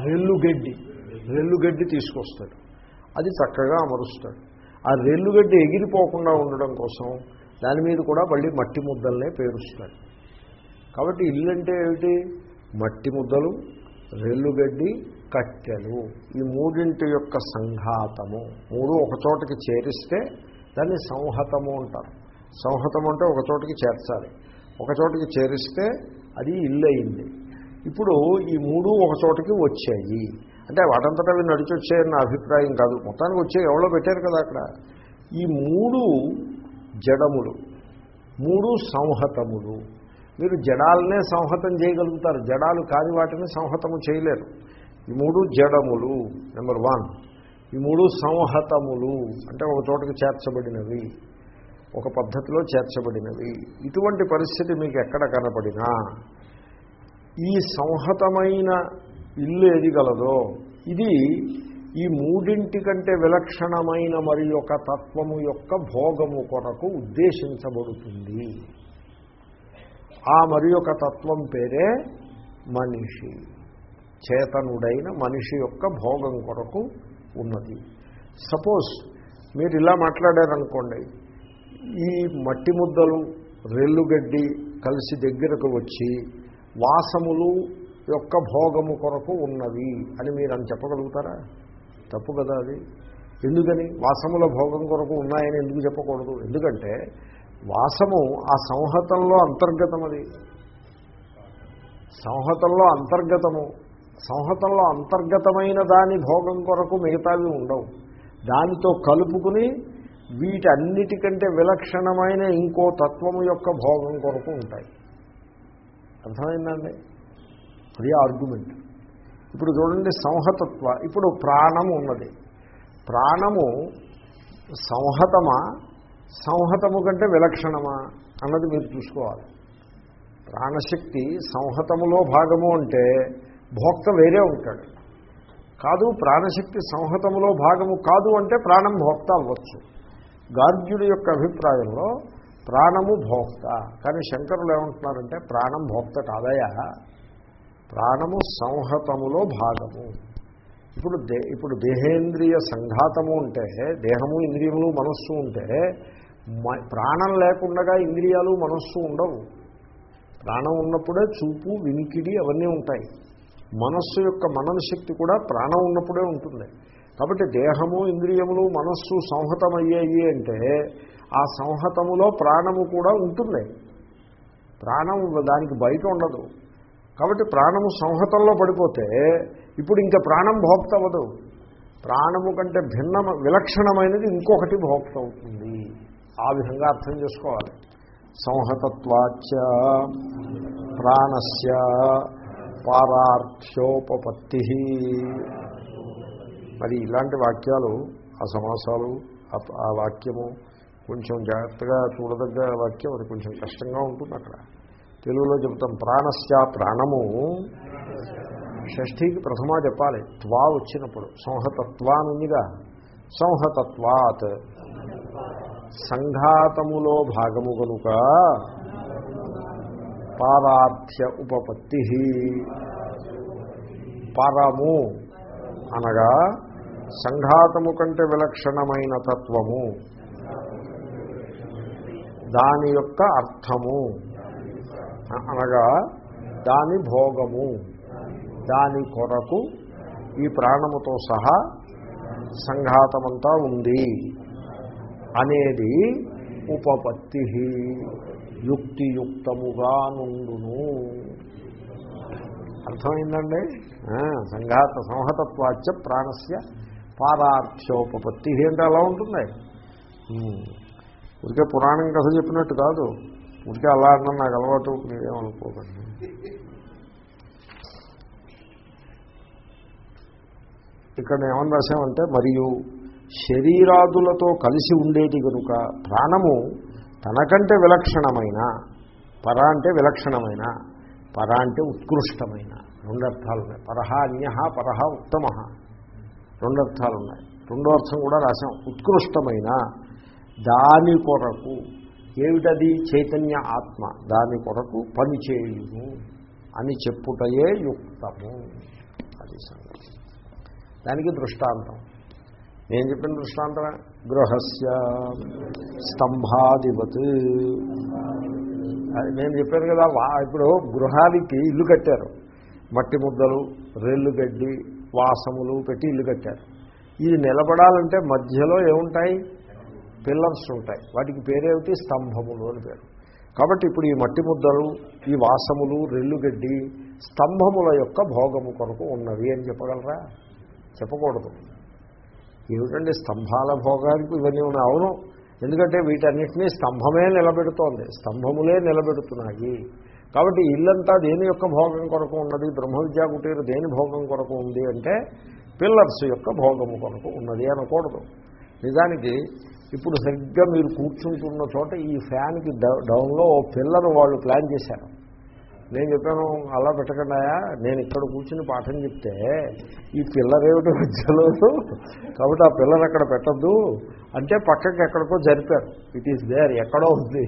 రెల్లుగడ్డి రెల్లుగడ్డి తీసుకొస్తాడు. అది చక్కగా అమరుస్తాడు. ఆ రెల్లుగడ్డ ఎగిరిపోకుండా ఉండడం కోసం దాని మీద కూడా మళ్ళీ మట్టి ముద్దలనే పేరుస్తాడు కాబట్టి ఇల్లు అంటే ఏమిటి? మట్టి ముద్దలు రెల్లుగడ్డి కట్టెలు. ఈ మూడింటి యొక్క సంఘాతము. మూడు ఒకచోటకి చేరిస్తే దాన్ని సంహతము అంటారు. సంహతం అంటే ఒక చోటకి చేర్చాలి. ఒక చోటకి చేరిస్తే అది ఇల్లు అయింది ఇప్పుడు ఈ మూడు ఒక చోటకి వచ్చాయి. అంటే వాటంతటా అవి నడిచి వచ్చాయని నా అభిప్రాయం కాదు. మొత్తానికి వచ్చే ఎవరో పెట్టారు కదా అక్కడ. ఈ మూడు జడములు మూడు సంహతములు. మీరు జడాలనే సంహతం చేయగలుగుతారు. జడాలు కాని వాటిని సంహతము చేయలేరు. ఈ మూడు జడములు నెంబర్ వన్. ఈ మూడు సంహతములు అంటే ఒక చోటకి చేర్చబడినవి ఒక పద్ధతిలో చేర్చబడినవి. ఇటువంటి పరిస్థితి మీకు ఎక్కడ కనపడినా ఈ సంహతమైన ఇల్లు ఏది గలదో. ఇది ఈ మూడింటి కంటే విలక్షణమైన మరి యొక్క తత్వము యొక్క భోగము కొరకు ఉద్దేశించబడుతుంది. ఆ మరి యొక్క తత్వం పేరే మనిషి. చేతనుడైన మనిషి యొక్క భోగం కొరకు ఉన్నది. సపోజ్ మీరు ఇలా మాట్లాడారనుకోండి. ఈ మట్టి ముద్దలు రెల్లుగడ్డి కలిసి దగ్గరకు వచ్చి వాసములు యొక్క భోగము కొరకు ఉన్నవి అని మీరు అని చెప్పగలుగుతారా? తప్పు కదా అది. ఎందుకని? వాసముల భోగం కొరకు ఉన్నాయని ఎందుకు చెప్పకూడదు? ఎందుకంటే వాసము ఆ సంహతంలో అంతర్గతం అది సంహతంలో అంతర్గతము. సంహతంలో అంతర్గతమైన దాని భోగం కొరకు మిగతావి ఉండవు. దానితో కలుపుకుని వీటన్నిటికంటే విలక్షణమైన ఇంకో తత్వము యొక్క భోగం కొరకు ఉంటాయి. అర్థమైందండి అది ఆర్గ్యుమెంట్ ఇప్పుడు చూడండి సంహతత్వ. ఇప్పుడు ప్రాణము ఉన్నది. ప్రాణము సంహతమా? సంహతము కంటే విలక్షణమా అన్నది మీరు చూసుకోవాలి. ప్రాణశక్తి సంహతములో భాగము అంటే భోక్త వేరే ఉంటాడు. కాదు ప్రాణశక్తి సంహతములో భాగము కాదు అంటే ప్రాణం భోక్త అవ్వచ్చు. గార్గ్యుడి యొక్క అభిప్రాయంలో ప్రాణము భోక్త. కానీ శంకరులు ఏమంటున్నారంటే ప్రాణం భోక్త కాదయా? ప్రాణము సంహతములో భాగము. ఇప్పుడు దే ఇప్పుడు దేహేంద్రియ సంఘాతము ఉంటే దేహము ఇంద్రియములు మనస్సు ఉంటే మ- ప్రాణం లేకుండా ఇంద్రియాలు మనస్సు ఉండవు. ప్రాణం ఉన్నప్పుడే చూపు వినికిడి అవన్నీ ఉంటాయి. మనస్సు యొక్క మనన శక్తి కూడా ప్రాణం ఉన్నప్పుడే ఉంటుంది. కాబట్టి దేహము ఇంద్రియములు మనస్సు సంహతమయ్యాయి అంటే ఆ సంహతములో ప్రాణము కూడా ఉంటుంది. ప్రాణం దానికి బయట ఉండదు. కాబట్టి ప్రాణము సంహతంలో పడిపోతే ఇప్పుడు ఇంకా ప్రాణం భోక్త అవ్వదు ప్రాణము కంటే భిన్న విలక్షణమైనది ఇంకొకటి భోక్త అవుతుంది ఆ విధంగా అర్థం చేసుకోవాలి. సంహతత్వాచ ప్రాణస్య పారార్థ్యోపపత్తి. మరి ఇలాంటి వాక్యాలు ఆ సమాసాలు ఆ వాక్యము కొంచెం జాగ్రత్తగా చూడదగ్గ వాక్యం అది కొంచెం కష్టంగా ఉంటుంది అక్కడ. తెలుగులో చెబుతాం ప్రాణస్య ప్రాణము. షష్ఠీకి ప్రథమా చెప్పాలి త్వా వచ్చినప్పుడు. సంహతత్వా అని ఉందిగా సంహతత్వాత్. సంఘాతములో భాగము కనుక పారార్థ్య ఉపపత్తి. పరము అనగా సంఘాతము కంటే విలక్షణమైన తత్వము. దాని యొక్క అర్థము. అనగా దాని భోగము దాని కొరకు ఈ ప్రాణముతో సహా సంఘాతమంతా ఉంది అనేది ఉపపత్తి యుక్తియుక్తముగా నుండును. అర్థమైందండి? సంఘాత సంహతత్వాచ ప్రాణస్య పారార్థ్యోపపత్తి. అంటే అలా ఉంటుంది? ఉమ్. ఊరికే పురాణం కథ చెప్పినట్టు కాదు. ఉంటే అలా అన్నా నాకు అలవాటు మీరేమనుకోకండి ఇక్కడ ఏమని రాశామంటే మరియు శరీరాదులతో కలిసి ఉండేది కనుక ప్రాణము తనకంటే విలక్షణమైన పర అంటే విలక్షణమైన పర అంటే ఉత్కృష్టమైన రెండు అర్థాలు ఉన్నాయి పరహ అన్య పరహ ఉత్తమ రెండు అర్థాలు ఉన్నాయి రెండో అర్థం కూడా రాశాం. ఉత్కృష్టమైన దాని కొరకు ఏమిటది? చైతన్య ఆత్మ. దాని కొరకు పనిచేయును అని చెప్పుటయే యుక్తము. అది సంగతి. దానికి దృష్టాంతం. నేను చెప్పిన దృష్టాంతం గృహస్య స్తంభాధిపత్ నేను చెప్పాను కదా ఇప్పుడు గృహానికి ఇల్లు కట్టారు. మట్టి ముద్దలు రెల్లు గడ్డి వాసములు పెట్టి ఇల్లు కట్టారు. ఇది నిలబడాలంటే మధ్యలో ఏముంటాయి? పిల్లర్స్ ఉంటాయి. వాటికి పేరేమిటి? స్తంభములు అని పేరు. కాబట్టి ఇప్పుడు ఈ మట్టి ముద్దలు ఈ వాసములు రెల్లుగడ్డి స్తంభముల యొక్క భోగము కొరకు ఉన్నవి అని చెప్పగలరా? చెప్పకూడదు. ఏమిటండి స్తంభాల భోగానికి ఇవన్నీ ఉన్నాయి? అవును. ఎందుకంటే వీటన్నిటినీ స్తంభమే నిలబెడుతోంది. స్తంభములే నిలబెడుతున్నాయి. కాబట్టి ఇల్లంతా దేని యొక్క భోగం కొరకు ఉన్నది? బ్రహ్మ విద్యా కుటీరు దేని భోగం కొరకు ఉంది అంటే పిల్లర్స్ యొక్క భోగము కొరకు ఉన్నది అనకూడదు. నిజానికి ఇప్పుడు సరిగ్గా మీరు కూర్చుంటున్న చోట ఈ ఫ్యాన్కి డౌ- డౌన్లో ఓ పిల్లర్ వాళ్ళు ప్లాన్ చేశారు. నేను చెప్పాను అలా పెట్టకుండాయా నేను ఇక్కడ కూర్చుని పాఠం చెప్తే ఈ పిల్లర్ ఏమిటి మధ్యలో? కాబట్టి ఆ పిల్లర్ అక్కడ పెట్టద్దు. అంటే పక్కకి ఎక్కడికో జరిపారు. ఇట్ ఈస్ దేర్ ఎక్కడో ఉంది.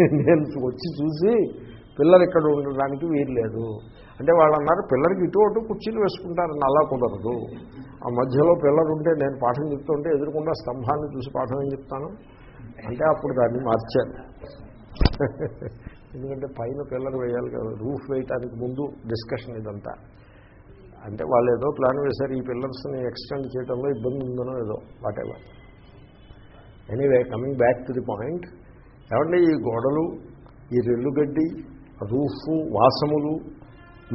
నేను వచ్చి చూసి పిల్లలు ఇక్కడ ఉండడానికి వీలు లేదు. అంటే వాళ్ళు అన్నారు పిల్లలకి ఇటు అటు కుర్చీలు వేసుకుంటారని అలా కుదరదు. ఆ మధ్యలో పిల్లలు ఉంటే నేను పాఠం చెప్తుంటే ఎదురుకుండా స్తంభాన్ని చూసి పాఠం ఏం చెప్తాను? అంటే అప్పుడు దాన్ని మార్చాను. ఎందుకంటే పైన పిల్లలు వేయాలి కదా రూఫ్ వేయటానికి ముందు డిస్కషన్ ఇదంతా. అంటే వాళ్ళు ఏదో ప్లాన్ వేశారు ఈ పిల్లర్స్ని ఎక్స్టెండ్ చేయడంలో ఇబ్బంది ఉందనో ఏదో whatever anyway coming back to the point ఏమంటే ఈ గోడలు ఈ రెల్లుగడ్డి రూఫు వాసములు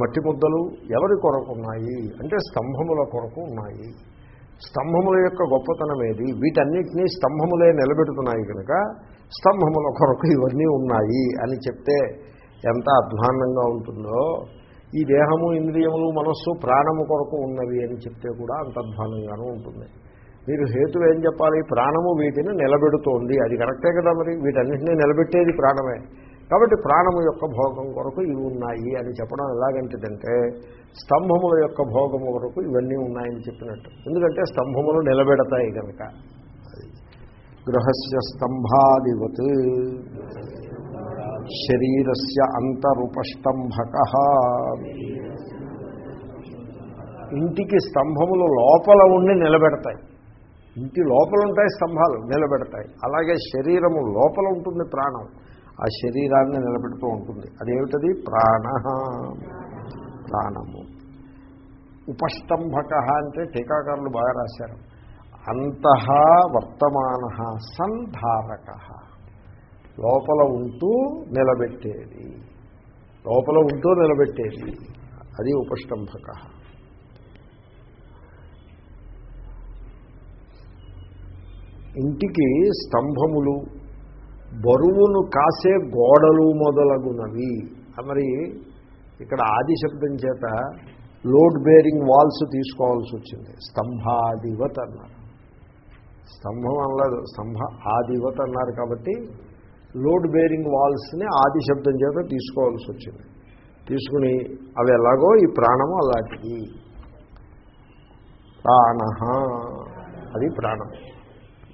మట్టి ముద్దలు ఎవరి కొరకు ఉన్నాయి? అంటే స్తంభముల కొరకు ఉన్నాయి. స్తంభముల యొక్క గొప్పతనం ఏది? వీటన్నిటినీ స్తంభములే నిలబెడుతున్నాయి కనుక స్తంభముల కొరకు ఇవన్నీ ఉన్నాయి అని చెప్తే ఎంత అధ్వాన్నంగా ఉంటుందో. ఈ దేహము ఇంద్రియములు మనస్సు ప్రాణము కొరకు ఉన్నవి అని చెప్తే కూడా అంత అధ్వానంగానూ ఉంటుంది. మీరు హేతు ఏం చెప్పాలి? ప్రాణము వీటిని నిలబెడుతోంది. అది కరెక్టే కదా మరి? వీటన్నింటినీ నిలబెట్టేది ప్రాణమే. కాబట్టి ప్రాణము యొక్క భోగం కొరకు ఇవి ఉన్నాయి అని చెప్పడం ఎలాగంటిదంటే స్తంభముల యొక్క భోగము కొరకు ఇవన్నీ ఉన్నాయని చెప్పినట్టు. ఎందుకంటే స్తంభములు నిలబెడతాయి కనుక గృహస్య స్తంభాదివత్ శరీరస్య అంతరుపస్తంభక. ఇంటికి స్తంభములు లోపల ఉండి నిలబెడతాయి. ఇంటి లోపల ఉంటాయి స్తంభాలు నిలబెడతాయి. అలాగే శరీరము లోపల ఉంటుంది ప్రాణం. ఆ శరీరాన్ని నిలబెడుతూ ఉంటుంది. అదేమిటది? ప్రాణ. ప్రాణము. ఉపస్తంభక అంటే టీకాకారులు బాగా రాశారు. అంత వర్తమాన సంధారక. లోపల ఉంటూ నిలబెట్టేది. లోపల ఉంటూ నిలబెట్టేది. అది ఉపస్తంభక ఇంటికి స్తంభములు బరువును కాసే గోడలు మొదలగునవి. మరి ఇక్కడ ఆది శబ్దం చేత లోడ్ బేరింగ్ వాల్స్ తీసుకోవాల్సి వచ్చింది. స్తంభాదివత్ అన్నారు. స్తంభం అనలేదు స్తంభ ఆదివత్ అన్నారు కాబట్టి లోడ్ బేరింగ్ వాల్స్ని ఆది శబ్దం చేత తీసుకోవాల్సి వచ్చింది. తీసుకుని అవి ఎలాగో ఈ ప్రాణము అలాంటిది. ప్రాణ అది ప్రాణం.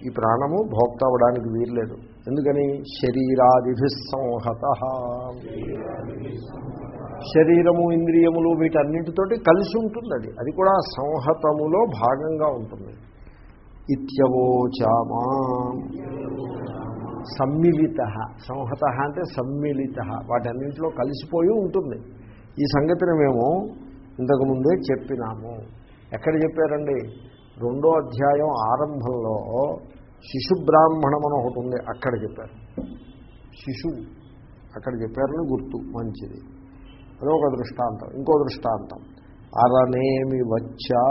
ఈ ప్రాణము భోక్త అవ్వడానికి వీర్లేదు ఎందుకని? శరీరాది సంహత. శరీరము ఇంద్రియములు వీటన్నింటితోటి కలిసి ఉంటుంది అది అది కూడా సంహతములో భాగంగా ఉంటుంది. ఇత్యవోచామా సమ్మిళిత. సంహత అంటే సమ్మిళిత. వాటన్నింటిలో కలిసిపోయి ఉంటుంది. ఈ సంగతిని మేము ఇంతకుముందే చెప్పినాము. ఎక్కడ చెప్పారండి? రెండో అధ్యాయం ఆరంభంలో శిశు బ్రాహ్మణం అని ఒకటి ఉంది అక్కడ చెప్పారు. శిశువు అక్కడ చెప్పారని గుర్తు మంచిది. అదొక దృష్టాంతం ఇంకో దృష్టాంతం. అరనేమి వచ్చా?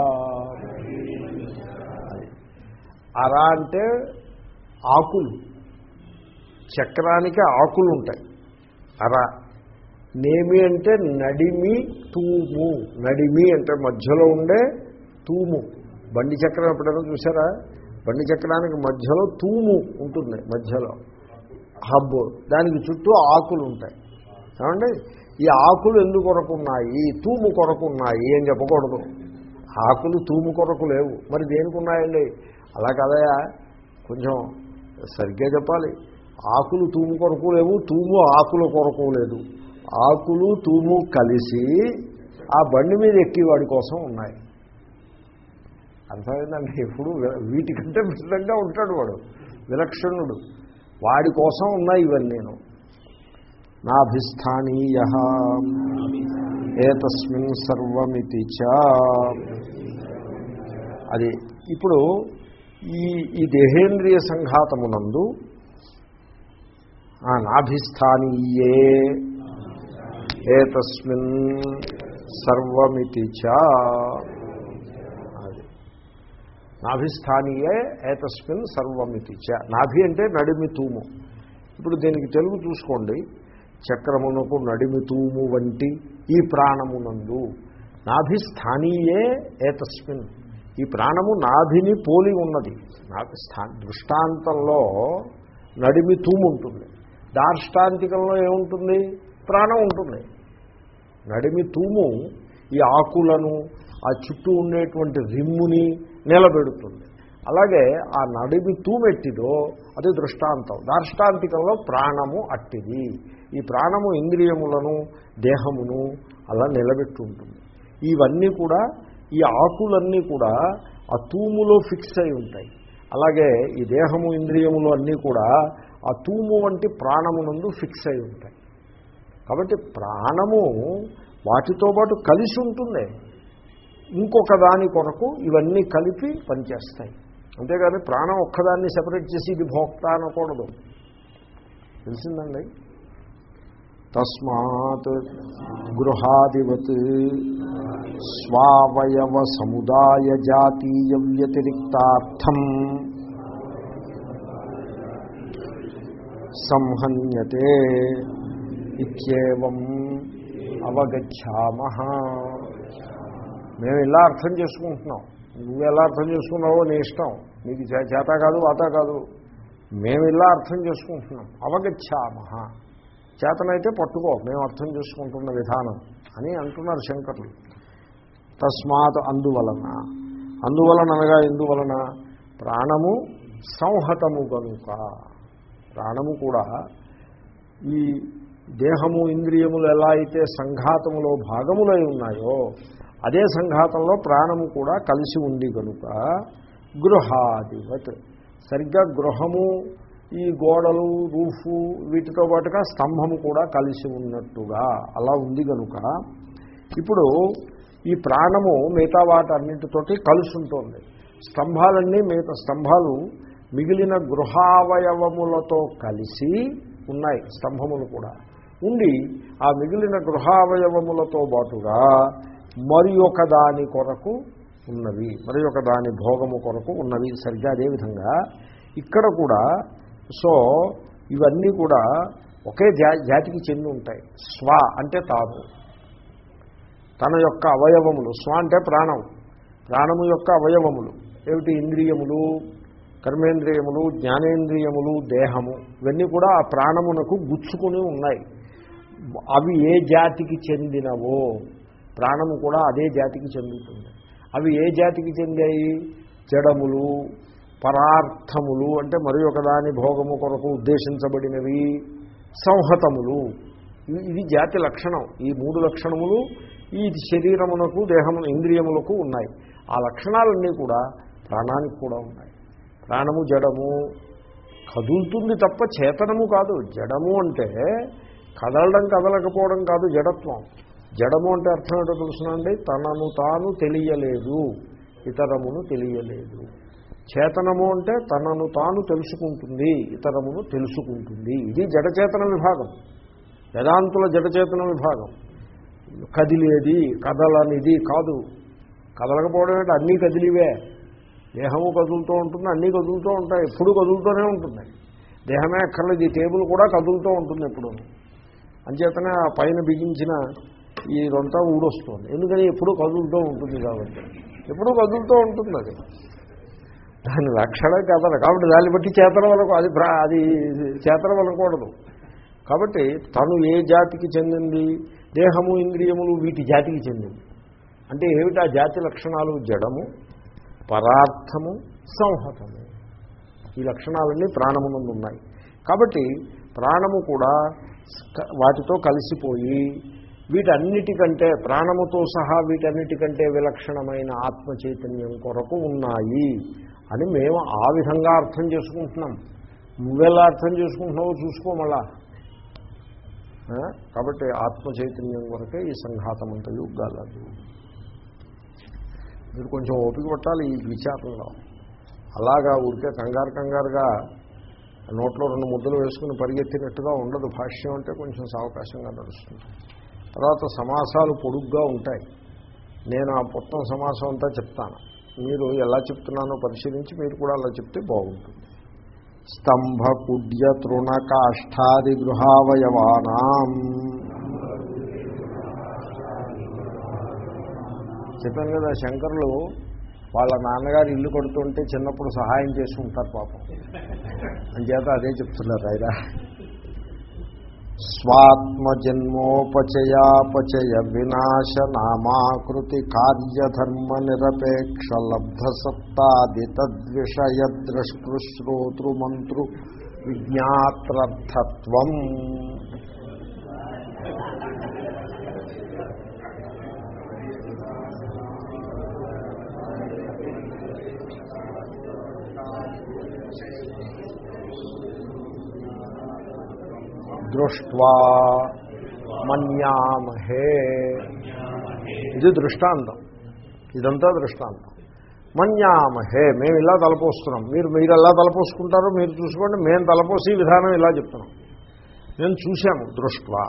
అర అంటే ఆకులు చక్రానికి ఆకులు ఉంటాయి అర. నేమి అంటే నడిమి తూము. నడిమి అంటే మధ్యలో ఉండే తూము. బండి చక్రం ఎప్పుడైనా చూసారా? బండి చక్రానికి మధ్యలో తూము ఉంటుంది మధ్యలో. హబ్బు. దానికి చుట్టూ ఆకులు ఉంటాయి. ఏమండి? ఈ ఆకులు ఎందుకు కొరకున్నాయి? తూము కొరకున్నాయి అని చెప్పకూడదు. ఆకులు తూము కొరకు లేవు. మరి దేనికి ఉన్నాయండి? అలా కదయా కొంచెం సరిగ్గా చెప్పాలి. ఆకులు తూము కొరకు లేవు తూము ఆకులు కొరకు లేదు. ఆకులు తూము కలిసి ఆ బండి మీద ఎక్కి వాడి కోసం ఉన్నాయి. అర్థమైందండి? ఎప్పుడు వీటికంటే విధంగా ఉంటాడు వాడు. విలక్షణుడు. వాడి కోసం ఉన్నాయి ఇవన్నీ నేను. నాభిస్థానీయ. ఏతస్మిన్ సర్వమితి చ. అది ఇప్పుడు ఈ ఈ దేహేంద్రియ సంఘాతమునందు నాభిస్థానీయే ఏతస్మిన్ సర్వమితి చ. నాభిస్థానీయే ఏతస్మిన్ సర్వమితి చ. నాభి అంటే నడిమి తూము ఇప్పుడు దీనికి తెలుగు చూసుకోండి. చక్రమునకు నడిమి తూము వంటి ఈ ప్రాణమునందు నాభిస్థానీయే ఏతస్మిన్. ఈ ప్రాణము నాభిని పోలి ఉన్నది. నాభి స్థా దృష్టాంతంలో నడిమి తూము ఉంటుంది. దార్ష్టాంతికంలో ఏముంటుంది? ప్రాణం ఉంటుంది. నడిమి తూము ఈ ఆకులను ఆ చుట్టూ ఉండేటువంటి రిమ్ముని నిలబెడుతుంది. అలాగే ఆ నడిమి తూమెట్టిదో అది దృష్టాంతం. దార్ష్టాంతికంలో ప్రాణము అట్టిది. ఈ ప్రాణము ఇంద్రియములను దేహమును అలా నిలబెట్టుంటుంది. ఇవన్నీ కూడా ఈ ఆకులన్నీ కూడా ఆ తూములో ఫిక్స్ అయి ఉంటాయి. అలాగే ఈ దేహము ఇంద్రియములు అన్నీ కూడా ఆ తూము వంటి ప్రాణమునందు ఫిక్స్ అయి ఉంటాయి. కాబట్టి ప్రాణము వాటితో పాటు కలిసి ఉంటుంది. ఇంకొక దాని కొరకు ఇవన్నీ కలిపి పనిచేస్తాయి. అంతేగాని ప్రాణం ఒక్కదాన్ని సెపరేట్ చేసి ఇది భోక్త అనకూడదు. తెలిసిందండి? తస్మాత్ గృహాదివత్ స్వావయవ సముదాయ జాతీయ వ్యతిరిక్తార్థం సంహన్యతే ఇత్యేవం అవగచ్చామ మేము ఇలా అర్థం చేసుకుంటున్నాం. నువ్వు ఎలా అర్థం చేసుకున్నావో నీ ఇష్టం. నీకు చే- చేత కాదు వాత కాదు. మేము ఇలా అర్థం చేసుకుంటున్నాం. అవగచ్చామహ. చేతనైతే పట్టుకో మేము అర్థం చేసుకుంటున్న విధానం అని అంటున్నారు శంకరులు. తస్మాత్ అందువలన. అందువలన అనగా ఎందువలన? ప్రాణము సంహతము కనుక ప్రాణము కూడా ఈ దేహము ఇంద్రియములు ఎలా అయితే సంఘాతములో భాగములై ఉన్నాయో అదే సంఘాతంలో ప్రాణము కూడా కలిసి ఉంది కనుక గృహాదివత్. సరిగ్గా గృహము ఈ గోడలు రూఫు వీటితో పాటుగా స్తంభము కూడా కలిసి ఉన్నట్టుగా అలా ఉంది కనుక. ఇప్పుడు ఈ ప్రాణము మిగతా వాటన్నిటితోటి కలిసి ఉంటుంది స్తంభాలన్నీ మిగతా స్తంభాలు మిగిలిన గృహావయవములతో కలిసి ఉన్నాయి స్తంభములు కూడా. ఉండి ఆ మిగిలిన గృహావయవములతో పాటుగా మరి ఒక దాని కొరకు ఉన్నవి మరి ఒక దాని భోగము కొరకు ఉన్నవి. సరిగ్గా అదేవిధంగా ఇక్కడ కూడా సో ఇవన్నీ కూడా ఒకే జా జాతికి చెంది ఉంటాయి. స్వ అంటే తాను తన యొక్క అవయవములు. స్వ అంటే ప్రాణం. ప్రాణము యొక్క అవయవములు. ఏమిటి? ఇంద్రియములు కర్మేంద్రియములు జ్ఞానేంద్రియములు దేహము. ఇవన్నీ కూడా ఆ ప్రాణమునకు గుచ్చుకుని ఉన్నాయి. అవి ఏ జాతికి చెందినవో ప్రాణము కూడా అదే జాతికి చెందుతుంది. అవి ఏ జాతికి చెందాయి? జడములు పరార్థములు అంటే మరి ఒకదాని భోగము కొరకు ఉద్దేశించబడినవి. సంహతములు. ఇది జాతి లక్షణం. ఈ మూడు లక్షణములు ఈ శరీరమునకు దేహము ఇంద్రియములకు ఉన్నాయి. ఆ లక్షణాలన్నీ కూడా ప్రాణానికి కూడా ఉన్నాయి. ప్రాణము జడము కదులుతుంది తప్ప చేతనము కాదు. జడము అంటే కదలడం కదలకపోవడం కాదు జడత్వం. జడము అంటే అర్థం ఏంటో తెలుసునండి? తనను తాను తెలియలేదు. ఇతరమును తెలియలేదు. చేతనము అంటే తనను తాను తెలుసుకుంటుంది. ఇతరమును తెలుసుకుంటుంది. ఇది జడచేతన విభాగం. వేదాంతుల జడచేతన విభాగం. కదిలేది కదలనిది కాదు. కదలకపోవడం అంటే అన్నీ కదిలివే. దేహము కదులుతూ ఉంటుంది అన్నీ కదులుతూ ఉంటాయి. ఎప్పుడు కదులుతూనే ఉంటుంది. దేహమే అక్కర్లేదు. ఈ టేబుల్ కూడా కదులుతూ ఉంటుంది ఎప్పుడు అంచేతనే ఆ పైన బిగించిన ఈ రొంతా ఊడొస్తుంది. ఎందుకని ఎప్పుడూ కదులుతూ ఉంటుంది కాబట్టి. ఎప్పుడూ కదులుతూ ఉంటుంది అది. దాని లక్షణం కదల. కాబట్టి దాన్ని బట్టి చేతనం వరకు అది అది చేతనం వలకూడదు. కాబట్టి తను ఏ జాతికి చెందింది? దేహము ఇంద్రియములు వీటి జాతికి చెందింది. అంటే ఏమిటి ఆ జాతి లక్షణాలు? జడము పరార్థము సంహతము. ఈ లక్షణాలన్నీ ప్రాణమునందు ఉన్నాయి కాబట్టి ప్రాణము కూడా వాటితో కలిసిపోయి వీటన్నిటికంటే ప్రాణముతో సహా వీటన్నిటికంటే విలక్షణమైన ఆత్మ చైతన్యం కొరకు ఉన్నాయి అని మేము ఆ విధంగా అర్థం చేసుకుంటున్నాం. నువ్వెలా అర్థం చేసుకుంటున్నావో చూసుకో మళ్ళా. కాబట్టి ఆత్మ చైతన్యం కొరకే ఈ సంఘాతం సంఘాతమంతయు యుగ్గాలదు మీరు కొంచెం ఓపిక పట్టాలి ఈ విచారంలో అలాగా ఊరికే కంగారు కంగారుగా నోట్లో రెండు ముద్దలు వేసుకుని పరిగెత్తినట్టుగా ఉండదు. భాష్యం అంటే కొంచెం సావకాశంగా నడుస్తుంది. తర్వాత సమాసాలు పొడుగ్గా ఉంటాయి. నేను ఆ మొత్తం సమాసం అంతా చెప్తాను. మీరు ఎలా చెప్తున్నానో పరిశీలించి మీరు కూడా అలా చెప్తే బాగుంటుంది. స్తంభ కుడ్య తృణ కాష్టాది గృహావయవానాం. చెప్పాను కదా శంకరులు వాళ్ళ నాన్నగారు ఇల్లు కడుతుంటే చిన్నప్పుడు సహాయం చేసి ఉంటారు పాపం. అంచేత అదే చెప్తున్నారు ఆయన. స్వాత్మజన్మోపచయాపచయ వినాశనామాకృతి కార్యధర్మ నిరపేక్ష లబ్ధసత్తాది తద్విషయ ద్రష్టృశ్రోతృమంతృ విజ్ఞాత్రర్థత్వం దృష్ట్వా మన్యామహే. ఇది దృష్టాంతం. ఇదంతా దృష్టాంతం. మన్యామహే మేము ఇలా తలపోస్తున్నాం. మీరు మీరు ఎలా తలపోసుకుంటారో మీరు చూసుకోండి. మేము తలపోసి విధానం ఇలా చెప్తున్నాం. మేము చూశాము దృష్ట్వా.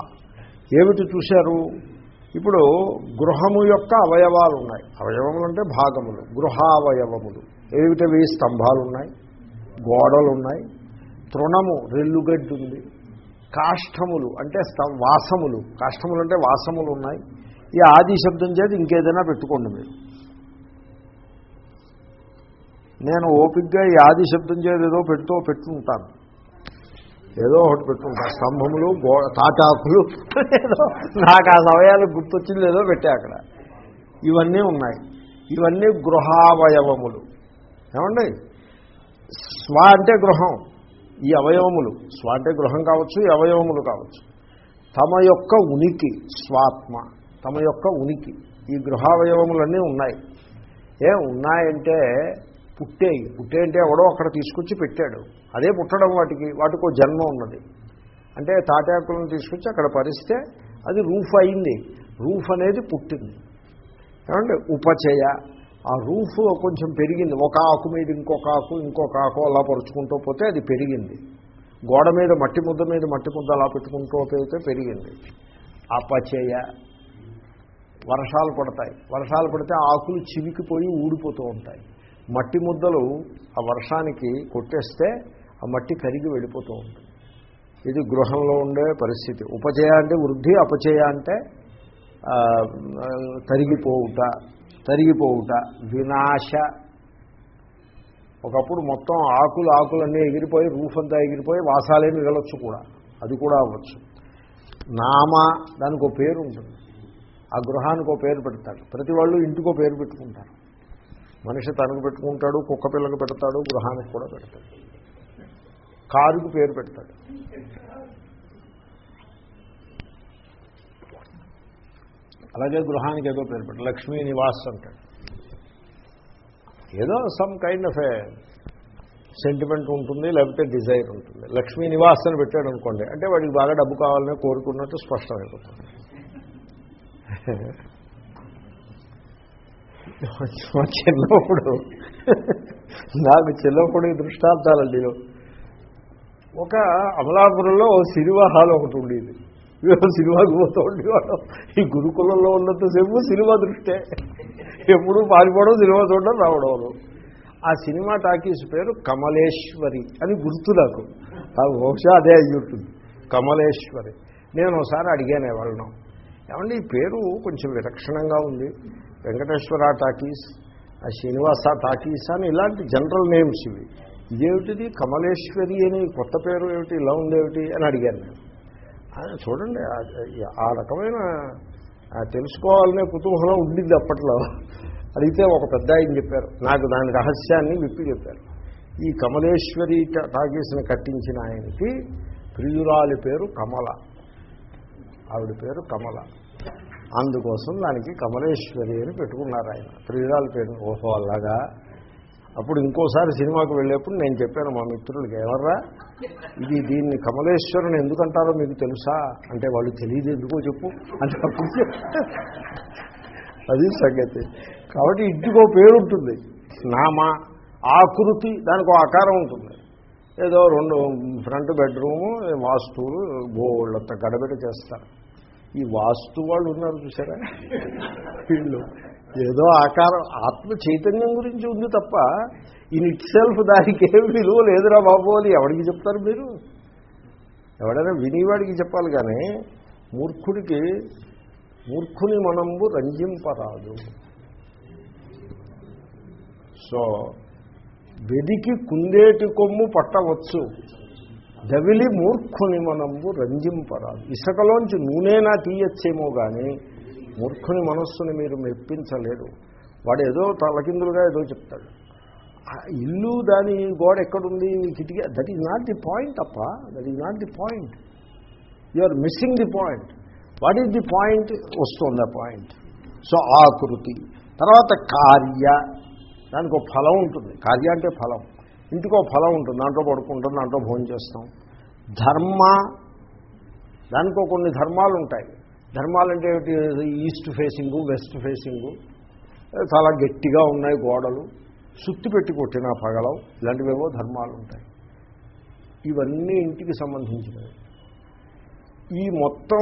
ఏమిటి చూశారు? ఇప్పుడు గృహము యొక్క అవయవాలు ఉన్నాయి అవయవములు అంటే భాగములు. గృహావయవములు. ఏమిటవి స్తంభాలు ఉన్నాయి గోడలు ఉన్నాయి తృణము రెల్లుగడ్డి ఉంది కాష్టములు అంటే స్తం- వాసములు. కాష్టములు అంటే వాసములు ఉన్నాయి ఈ ఆది శబ్దం చేతి ఇంకేదైనా పెట్టుకోండి మీరు. నేను ఓపిక్గా ఈ ఆది శబ్దం చేతి ఏదో పెడుతూ పెట్టుకుంటాను ఏదో ఒకటి పెట్టుకుంటాను స్తంభములు గో తాటాకులు ఏదో నాకు ఆ సమయాలు గుర్తొచ్చింది ఏదో పెట్టా అక్కడ. ఇవన్నీ ఉన్నాయి. ఇవన్నీ గృహావయవములు. ఏమండి? స్వ అంటే గృహం. ఈ అవయవములు. స్వ అంటే గృహం కావచ్చు ఈ అవయవములు కావచ్చు. తమ యొక్క ఉనికి స్వాత్మ తమ యొక్క ఉనికి ఈ గృహావయవములన్నీ ఉన్నాయి. ఏ ఉన్నాయంటే పుట్టేయి. పుట్టే అంటే ఎవడో అక్కడ తీసుకొచ్చి పెట్టాడు. అదే పుట్టడం వాటికి వాటికి జన్మ ఉన్నది. అంటే తాటాకులను తీసుకొచ్చి అక్కడ పరిస్తే అది రూఫ్ అయింది. రూఫ్ అనేది పుట్టింది. ఏమంటే ఉపచయ ఆ రూఫ్ కొంచెం పెరిగింది. ఒక ఆకు మీద ఇంకొక ఆకు ఇంకొక ఆకు అలా పరుచుకుంటూ పోతే అది పెరిగింది. గోడ మీద మట్టి ముద్ద మీద మట్టి ముద్ద అలా పెట్టుకుంటూ పోతే పెరిగింది. అపచేయ. వర్షాలు పడతాయి. వర్షాలు పడితే ఆకులు చివికిపోయి ఊడిపోతూ ఉంటాయి. మట్టి ముద్దలు ఆ వర్షానికి కొట్టేస్తే ఆ మట్టి కరిగి వెళ్ళిపోతూ ఉంటుంది. ఇది గృహంలో ఉండే పరిస్థితి. ఉపచయ అంటే వృద్ధి అపచయ అంటే తరిగిపోవుట. తరిగిపోవుట వినాశ. ఒకప్పుడు మొత్తం ఆకులు ఆకులన్నీ ఎగిరిపోయి రూఫ్ అంతా ఎగిరిపోయి వాసాలే మిగలొచ్చు కూడా. అది కూడా అవ్వచ్చు. నామ దానికి ఒక పేరు ఉంటుంది ఆ గృహానికి ఒక పేరు పెడతాడు ప్రతి వాళ్ళు ఇంటికో పేరు పెట్టుకుంటారు. మనిషి తనకు పెట్టుకుంటాడు కుక్క పిల్లకు పెడతాడు గృహానికి కూడా పెడతాడు. కారుకు పేరు పెడతాడు. అలాగే గృహానికి ఏదో పేరు పెట్టాడు లక్ష్మీ నివాస్ అంటాడు. ఏదో some kind of a sentiment ఉంటుంది లేకపోతే డిజైర్ ఉంటుంది. లక్ష్మీ నివాస్ అని పెట్టాడు అనుకోండి అంటే వాడికి బాగా డబ్బు కావాలని కోరుకున్నట్టు స్పష్టమైపోతుంది. చిన్నప్పుడు నాకు చిన్నప్పుడు ఈ దృష్టాంతాలండి. ఒక అమలాపురంలో సినిమా హాల్ ఒకటి ఉండేది. సినిమాకి పోతూ ఉండేవాడు ఈ గురుకులంలో ఉన్నంతసేపు సినిమా దృష్టే. ఎప్పుడు పారిపోవడం సినిమా చూడడం రావడం ఆ సినిమా టాకీస్ పేరు కమలేశ్వరి అని గుర్తు నాకు. బహుశా అదే అయ్యి ఉంటుంది కమలేశ్వరి. నేను ఒకసారి అడిగాను ఎవరినో. ఏమంటే ఈ పేరు కొంచెం విలక్షణంగా ఉంది. వెంకటేశ్వర టాకీస్ ఆ శ్రీనివాస టాకీస్ అని ఇలాంటి జనరల్ నేమ్స్ ఇవి. ఇదేమిటిది? కమలేశ్వరి అని కొత్త పేరు ఏమిటి? ఇలా ఉందేమిటి అని అడిగాను నేను. చూడండి ఆ రకమైన తెలుసుకోవాలనే కుతూహలం ఉండింది అప్పట్లో. అడిగితే ఒక పెద్ద ఆయన చెప్పారు నాకు దాని రహస్యాన్ని విప్పి చెప్పారు. ఈ కమలేశ్వరి టాకీస్ని కట్టించిన ఆయనకి ప్రియురాలి పేరు కమల. ఆవిడ పేరు కమల. అందుకోసం దానికి కమలేశ్వరి అని పెట్టుకున్నారు ఆయన. ప్రియురాలి పేరు ఓహో అలాగా? అప్పుడు ఇంకోసారి సినిమాకు వెళ్ళేప్పుడు నేను చెప్పాను మా మిత్రులకి ఎవర్రా? ఇది దీన్ని కమలేశ్వరుని ఎందుకంటారో మీకు తెలుసా? అంటే వాళ్ళు తెలియదు ఎందుకో చెప్పు అంటే అప్పుడు అది సంగతి. కాబట్టి ఇంటికో పేరు ఉంటుంది నామ ఆకృతి దానికి ఒక ఆకారం ఉంటుంది. ఏదో రెండు ఫ్రంట్ బెడ్రూము వాస్తువులు బోళ్ళంత గడబెడ చేస్తారు. ఈ వాస్తు వాళ్ళు ఉన్నారు చూసారా? వీళ్ళు. ఏదో ఆకారం. ఆత్మ చైతన్యం గురించి ఉంది తప్ప ఇన్ ఇట్ సెల్ఫ్ దానికి ఏం విలువ లేదురా బాబు అని ఎవరికి చెప్తారు మీరు? ఎవడైనా వినివాడికి చెప్పాలి కానీ మూర్ఖుడికి మూర్ఖుని మనంబు రంజింపరాదు. సో వెదికి కుందేటి కొమ్ము పట్టవచ్చు. దవిలి మూర్ఖుని మనంబు రంజింపరాదు. ఇసుకలోంచి నూనెనా తీయచ్చేమో కానీ మూర్ఖుని మనస్సుని మీరు మెప్పించలేరు. వాడు ఏదో తలకిందులుగా ఏదో చెప్తాడు. ఇల్లు దాని గోడ ఎక్కడుంది? కిటికీ that is not the point అప్ప. That is not the point you are missing the point what is the point వస్తుంది ఆ పాయింట్ సో ఆకృతి తర్వాత కార్య. దానికి ఒక ఫలం ఉంటుంది. కార్య అంటే ఫలం. ఇంటికి ఒక ఫలం ఉంటుంది. దాంట్లో పడుకుంటాం దాంట్లో భోజనం చేస్తాం ధర్మ. దానికో కొన్ని ధర్మాలు ఉంటాయి. ధర్మాలు అంటే ఏమిటి ఈస్ట్ ఫేసింగు వెస్ట్ ఫేసింగు. చాలా గట్టిగా ఉన్నాయి గోడలు. సుత్తి పెట్టి కొట్టిన పగలం ఇలాంటివేవో ధర్మాలు ఉంటాయి. ఇవన్నీ ఇంటికి సంబంధించినవి. ఈ మొత్తం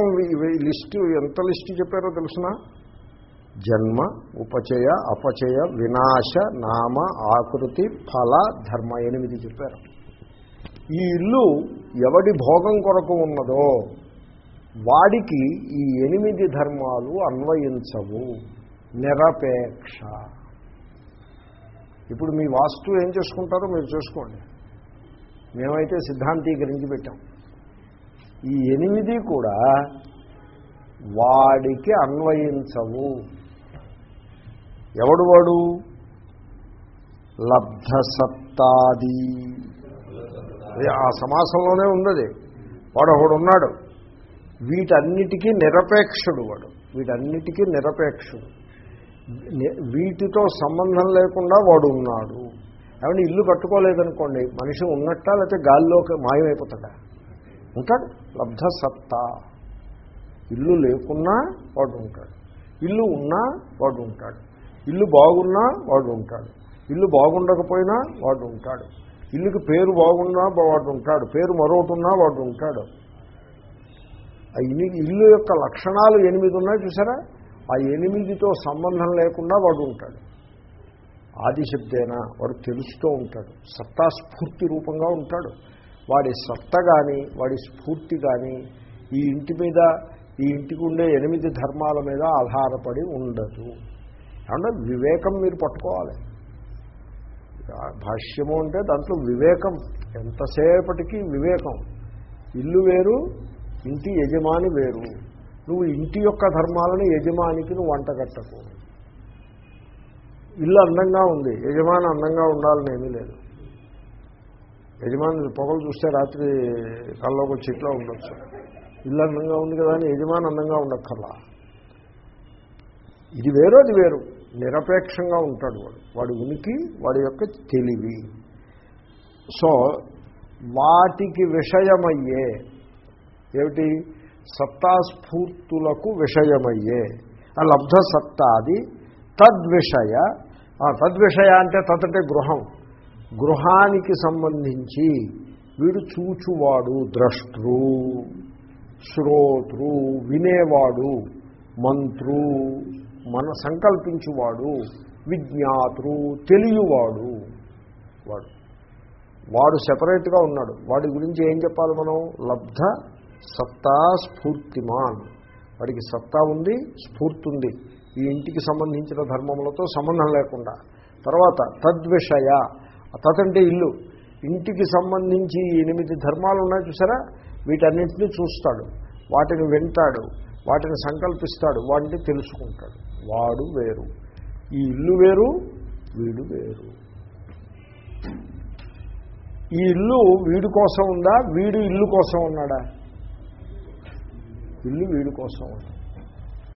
లిస్టు ఎంత లిస్టు చెప్పారో తెలుసిన? జన్మ ఉపచయ అపచయ వినాశ నామ ఆకృతి ఫల ధర్మ ఎనిమిది చెప్పారు. ఈ ఇల్లు ఎవడి భోగం కొరకు ఉన్నదో వాడికి ఈ ఎనిమిది ధర్మాలు అన్వయించవు. నిరపేక్ష. ఇప్పుడు మీ వాస్తు ఏం చేసుకుంటారో మీరు చూసుకోండి. మేమైతే సిద్ధాంతీకరించి పెట్టాం. ఈ ఎనిమిది కూడా వాడికి అన్వయించవు. ఎవడు వాడు? లబ్ధసత్తాది. అది ఆ సమాసంలోనే ఉన్నది. వాడు ఒకడు ఉన్నాడు. వీటన్నిటికీ నిరపేక్షుడు వాడు. వీటన్నిటికీ నిరపేక్షుడు. వీటితో సంబంధం లేకుండా వాడు ఉన్నాడు. ఏమంటే ఇల్లు కట్టుకోలేదనుకోండి మనిషి ఉన్నట్ట లేకపోతే గాల్లోకి మాయమైపోతాడా? ఉంటాడు. లబ్ధ సత్తా ఇల్లు లేకున్నా వాడు ఉంటాడు. ఇల్లు ఉన్నా వాడు ఉంటాడు. ఇల్లు బాగున్నా వాడు ఉంటాడు. ఇల్లు బాగుండకపోయినా వాడు ఉంటాడు. ఇల్లుకి పేరు బాగున్నా వాడు ఉంటాడు. పేరు మరొకటి ఉన్నా వాడు ఉంటాడు. ఆ ఇల్లు ఇల్లు యొక్క లక్షణాలు ఎనిమిది ఉన్నాయి చూసారా? ఆ ఎనిమిదితో సంబంధం లేకుండా వాడు ఉంటాడు. ఆదిశబ్దేనా? వాడు తెలుస్తూ ఉంటాడు. సత్తా స్ఫూర్తి రూపంగా ఉంటాడు. వాడి సత్త కానీ వాడి స్ఫూర్తి కానీ ఈ ఇంటి మీద ఈ ఇంటికి ఉండే ఎనిమిది ధర్మాల మీద ఆధారపడి ఉండదు. ఏమన్నా వివేకం మీరు పట్టుకోవాలి. భాష్యము అంటే దాంట్లో వివేకం. ఎంతసేపటికి వివేకం? ఇల్లు వేరు ఇంటి యజమాని వేరు. నువ్వు ఇంటి యొక్క ధర్మాలను యజమానికి నువ్వు వంటగట్టకు ఇల్లు అందంగా ఉంది. యజమాని అందంగా ఉండాలని ఏమీ లేదు. యజమాని పొగలు చూస్తే రాత్రి కల్లోకి వచ్చి ఇట్లా ఉండొచ్చు. ఇల్లు అందంగా ఉంది కదా అని యజమాని అందంగా ఉండక్కర్లా. ఇది వేరు అది వేరు. నిరపేక్షంగా ఉంటాడు వాడు. వాడి ఉనికి వాడి యొక్క తెలివి. సో వాటికి విషయమయ్యే ఏమిటి? సత్తాస్ఫూర్తులకు విషయమయ్యే. ఆ లబ్ధ సత్తాది తద్విషయ. ఆ, తద్విషయ అంటే తదంటే గృహం. గృహానికి సంబంధించి వీడు చూచువాడు ద్రష్టృ శ్రోతృ వినేవాడు మంత్రు మన సంకల్పించువాడు విజ్ఞాతృ తెలియవాడు వాడు. వాడు సెపరేట్గా ఉన్నాడు. వాడి గురించి ఏం చెప్పాలి మనం? లబ్ధ సత్తా స్ఫూర్తిమాన్. వాడికి సత్తా ఉంది స్ఫూర్తి ఉంది ఈ ఇంటికి సంబంధించిన ధర్మములతో సంబంధం లేకుండా. తర్వాత తద్విషయ. తదంటే ఇల్లు. ఇంటికి సంబంధించి ఎనిమిది ధర్మాలు ఉన్నాయి చూసారా? వీటన్నింటినీ చూస్తాడు. వాటిని వింటాడు. వాటిని సంకల్పిస్తాడు. వాటిని తెలుసుకుంటాడు. వాడు వేరు. ఈ ఇల్లు వేరు వీడు వేరు. ఈ ఇల్లు వీడి కోసం ఉందా? వీడు ఇల్లు కోసం ఉన్నాడా? ఇల్లు వీడి కోసం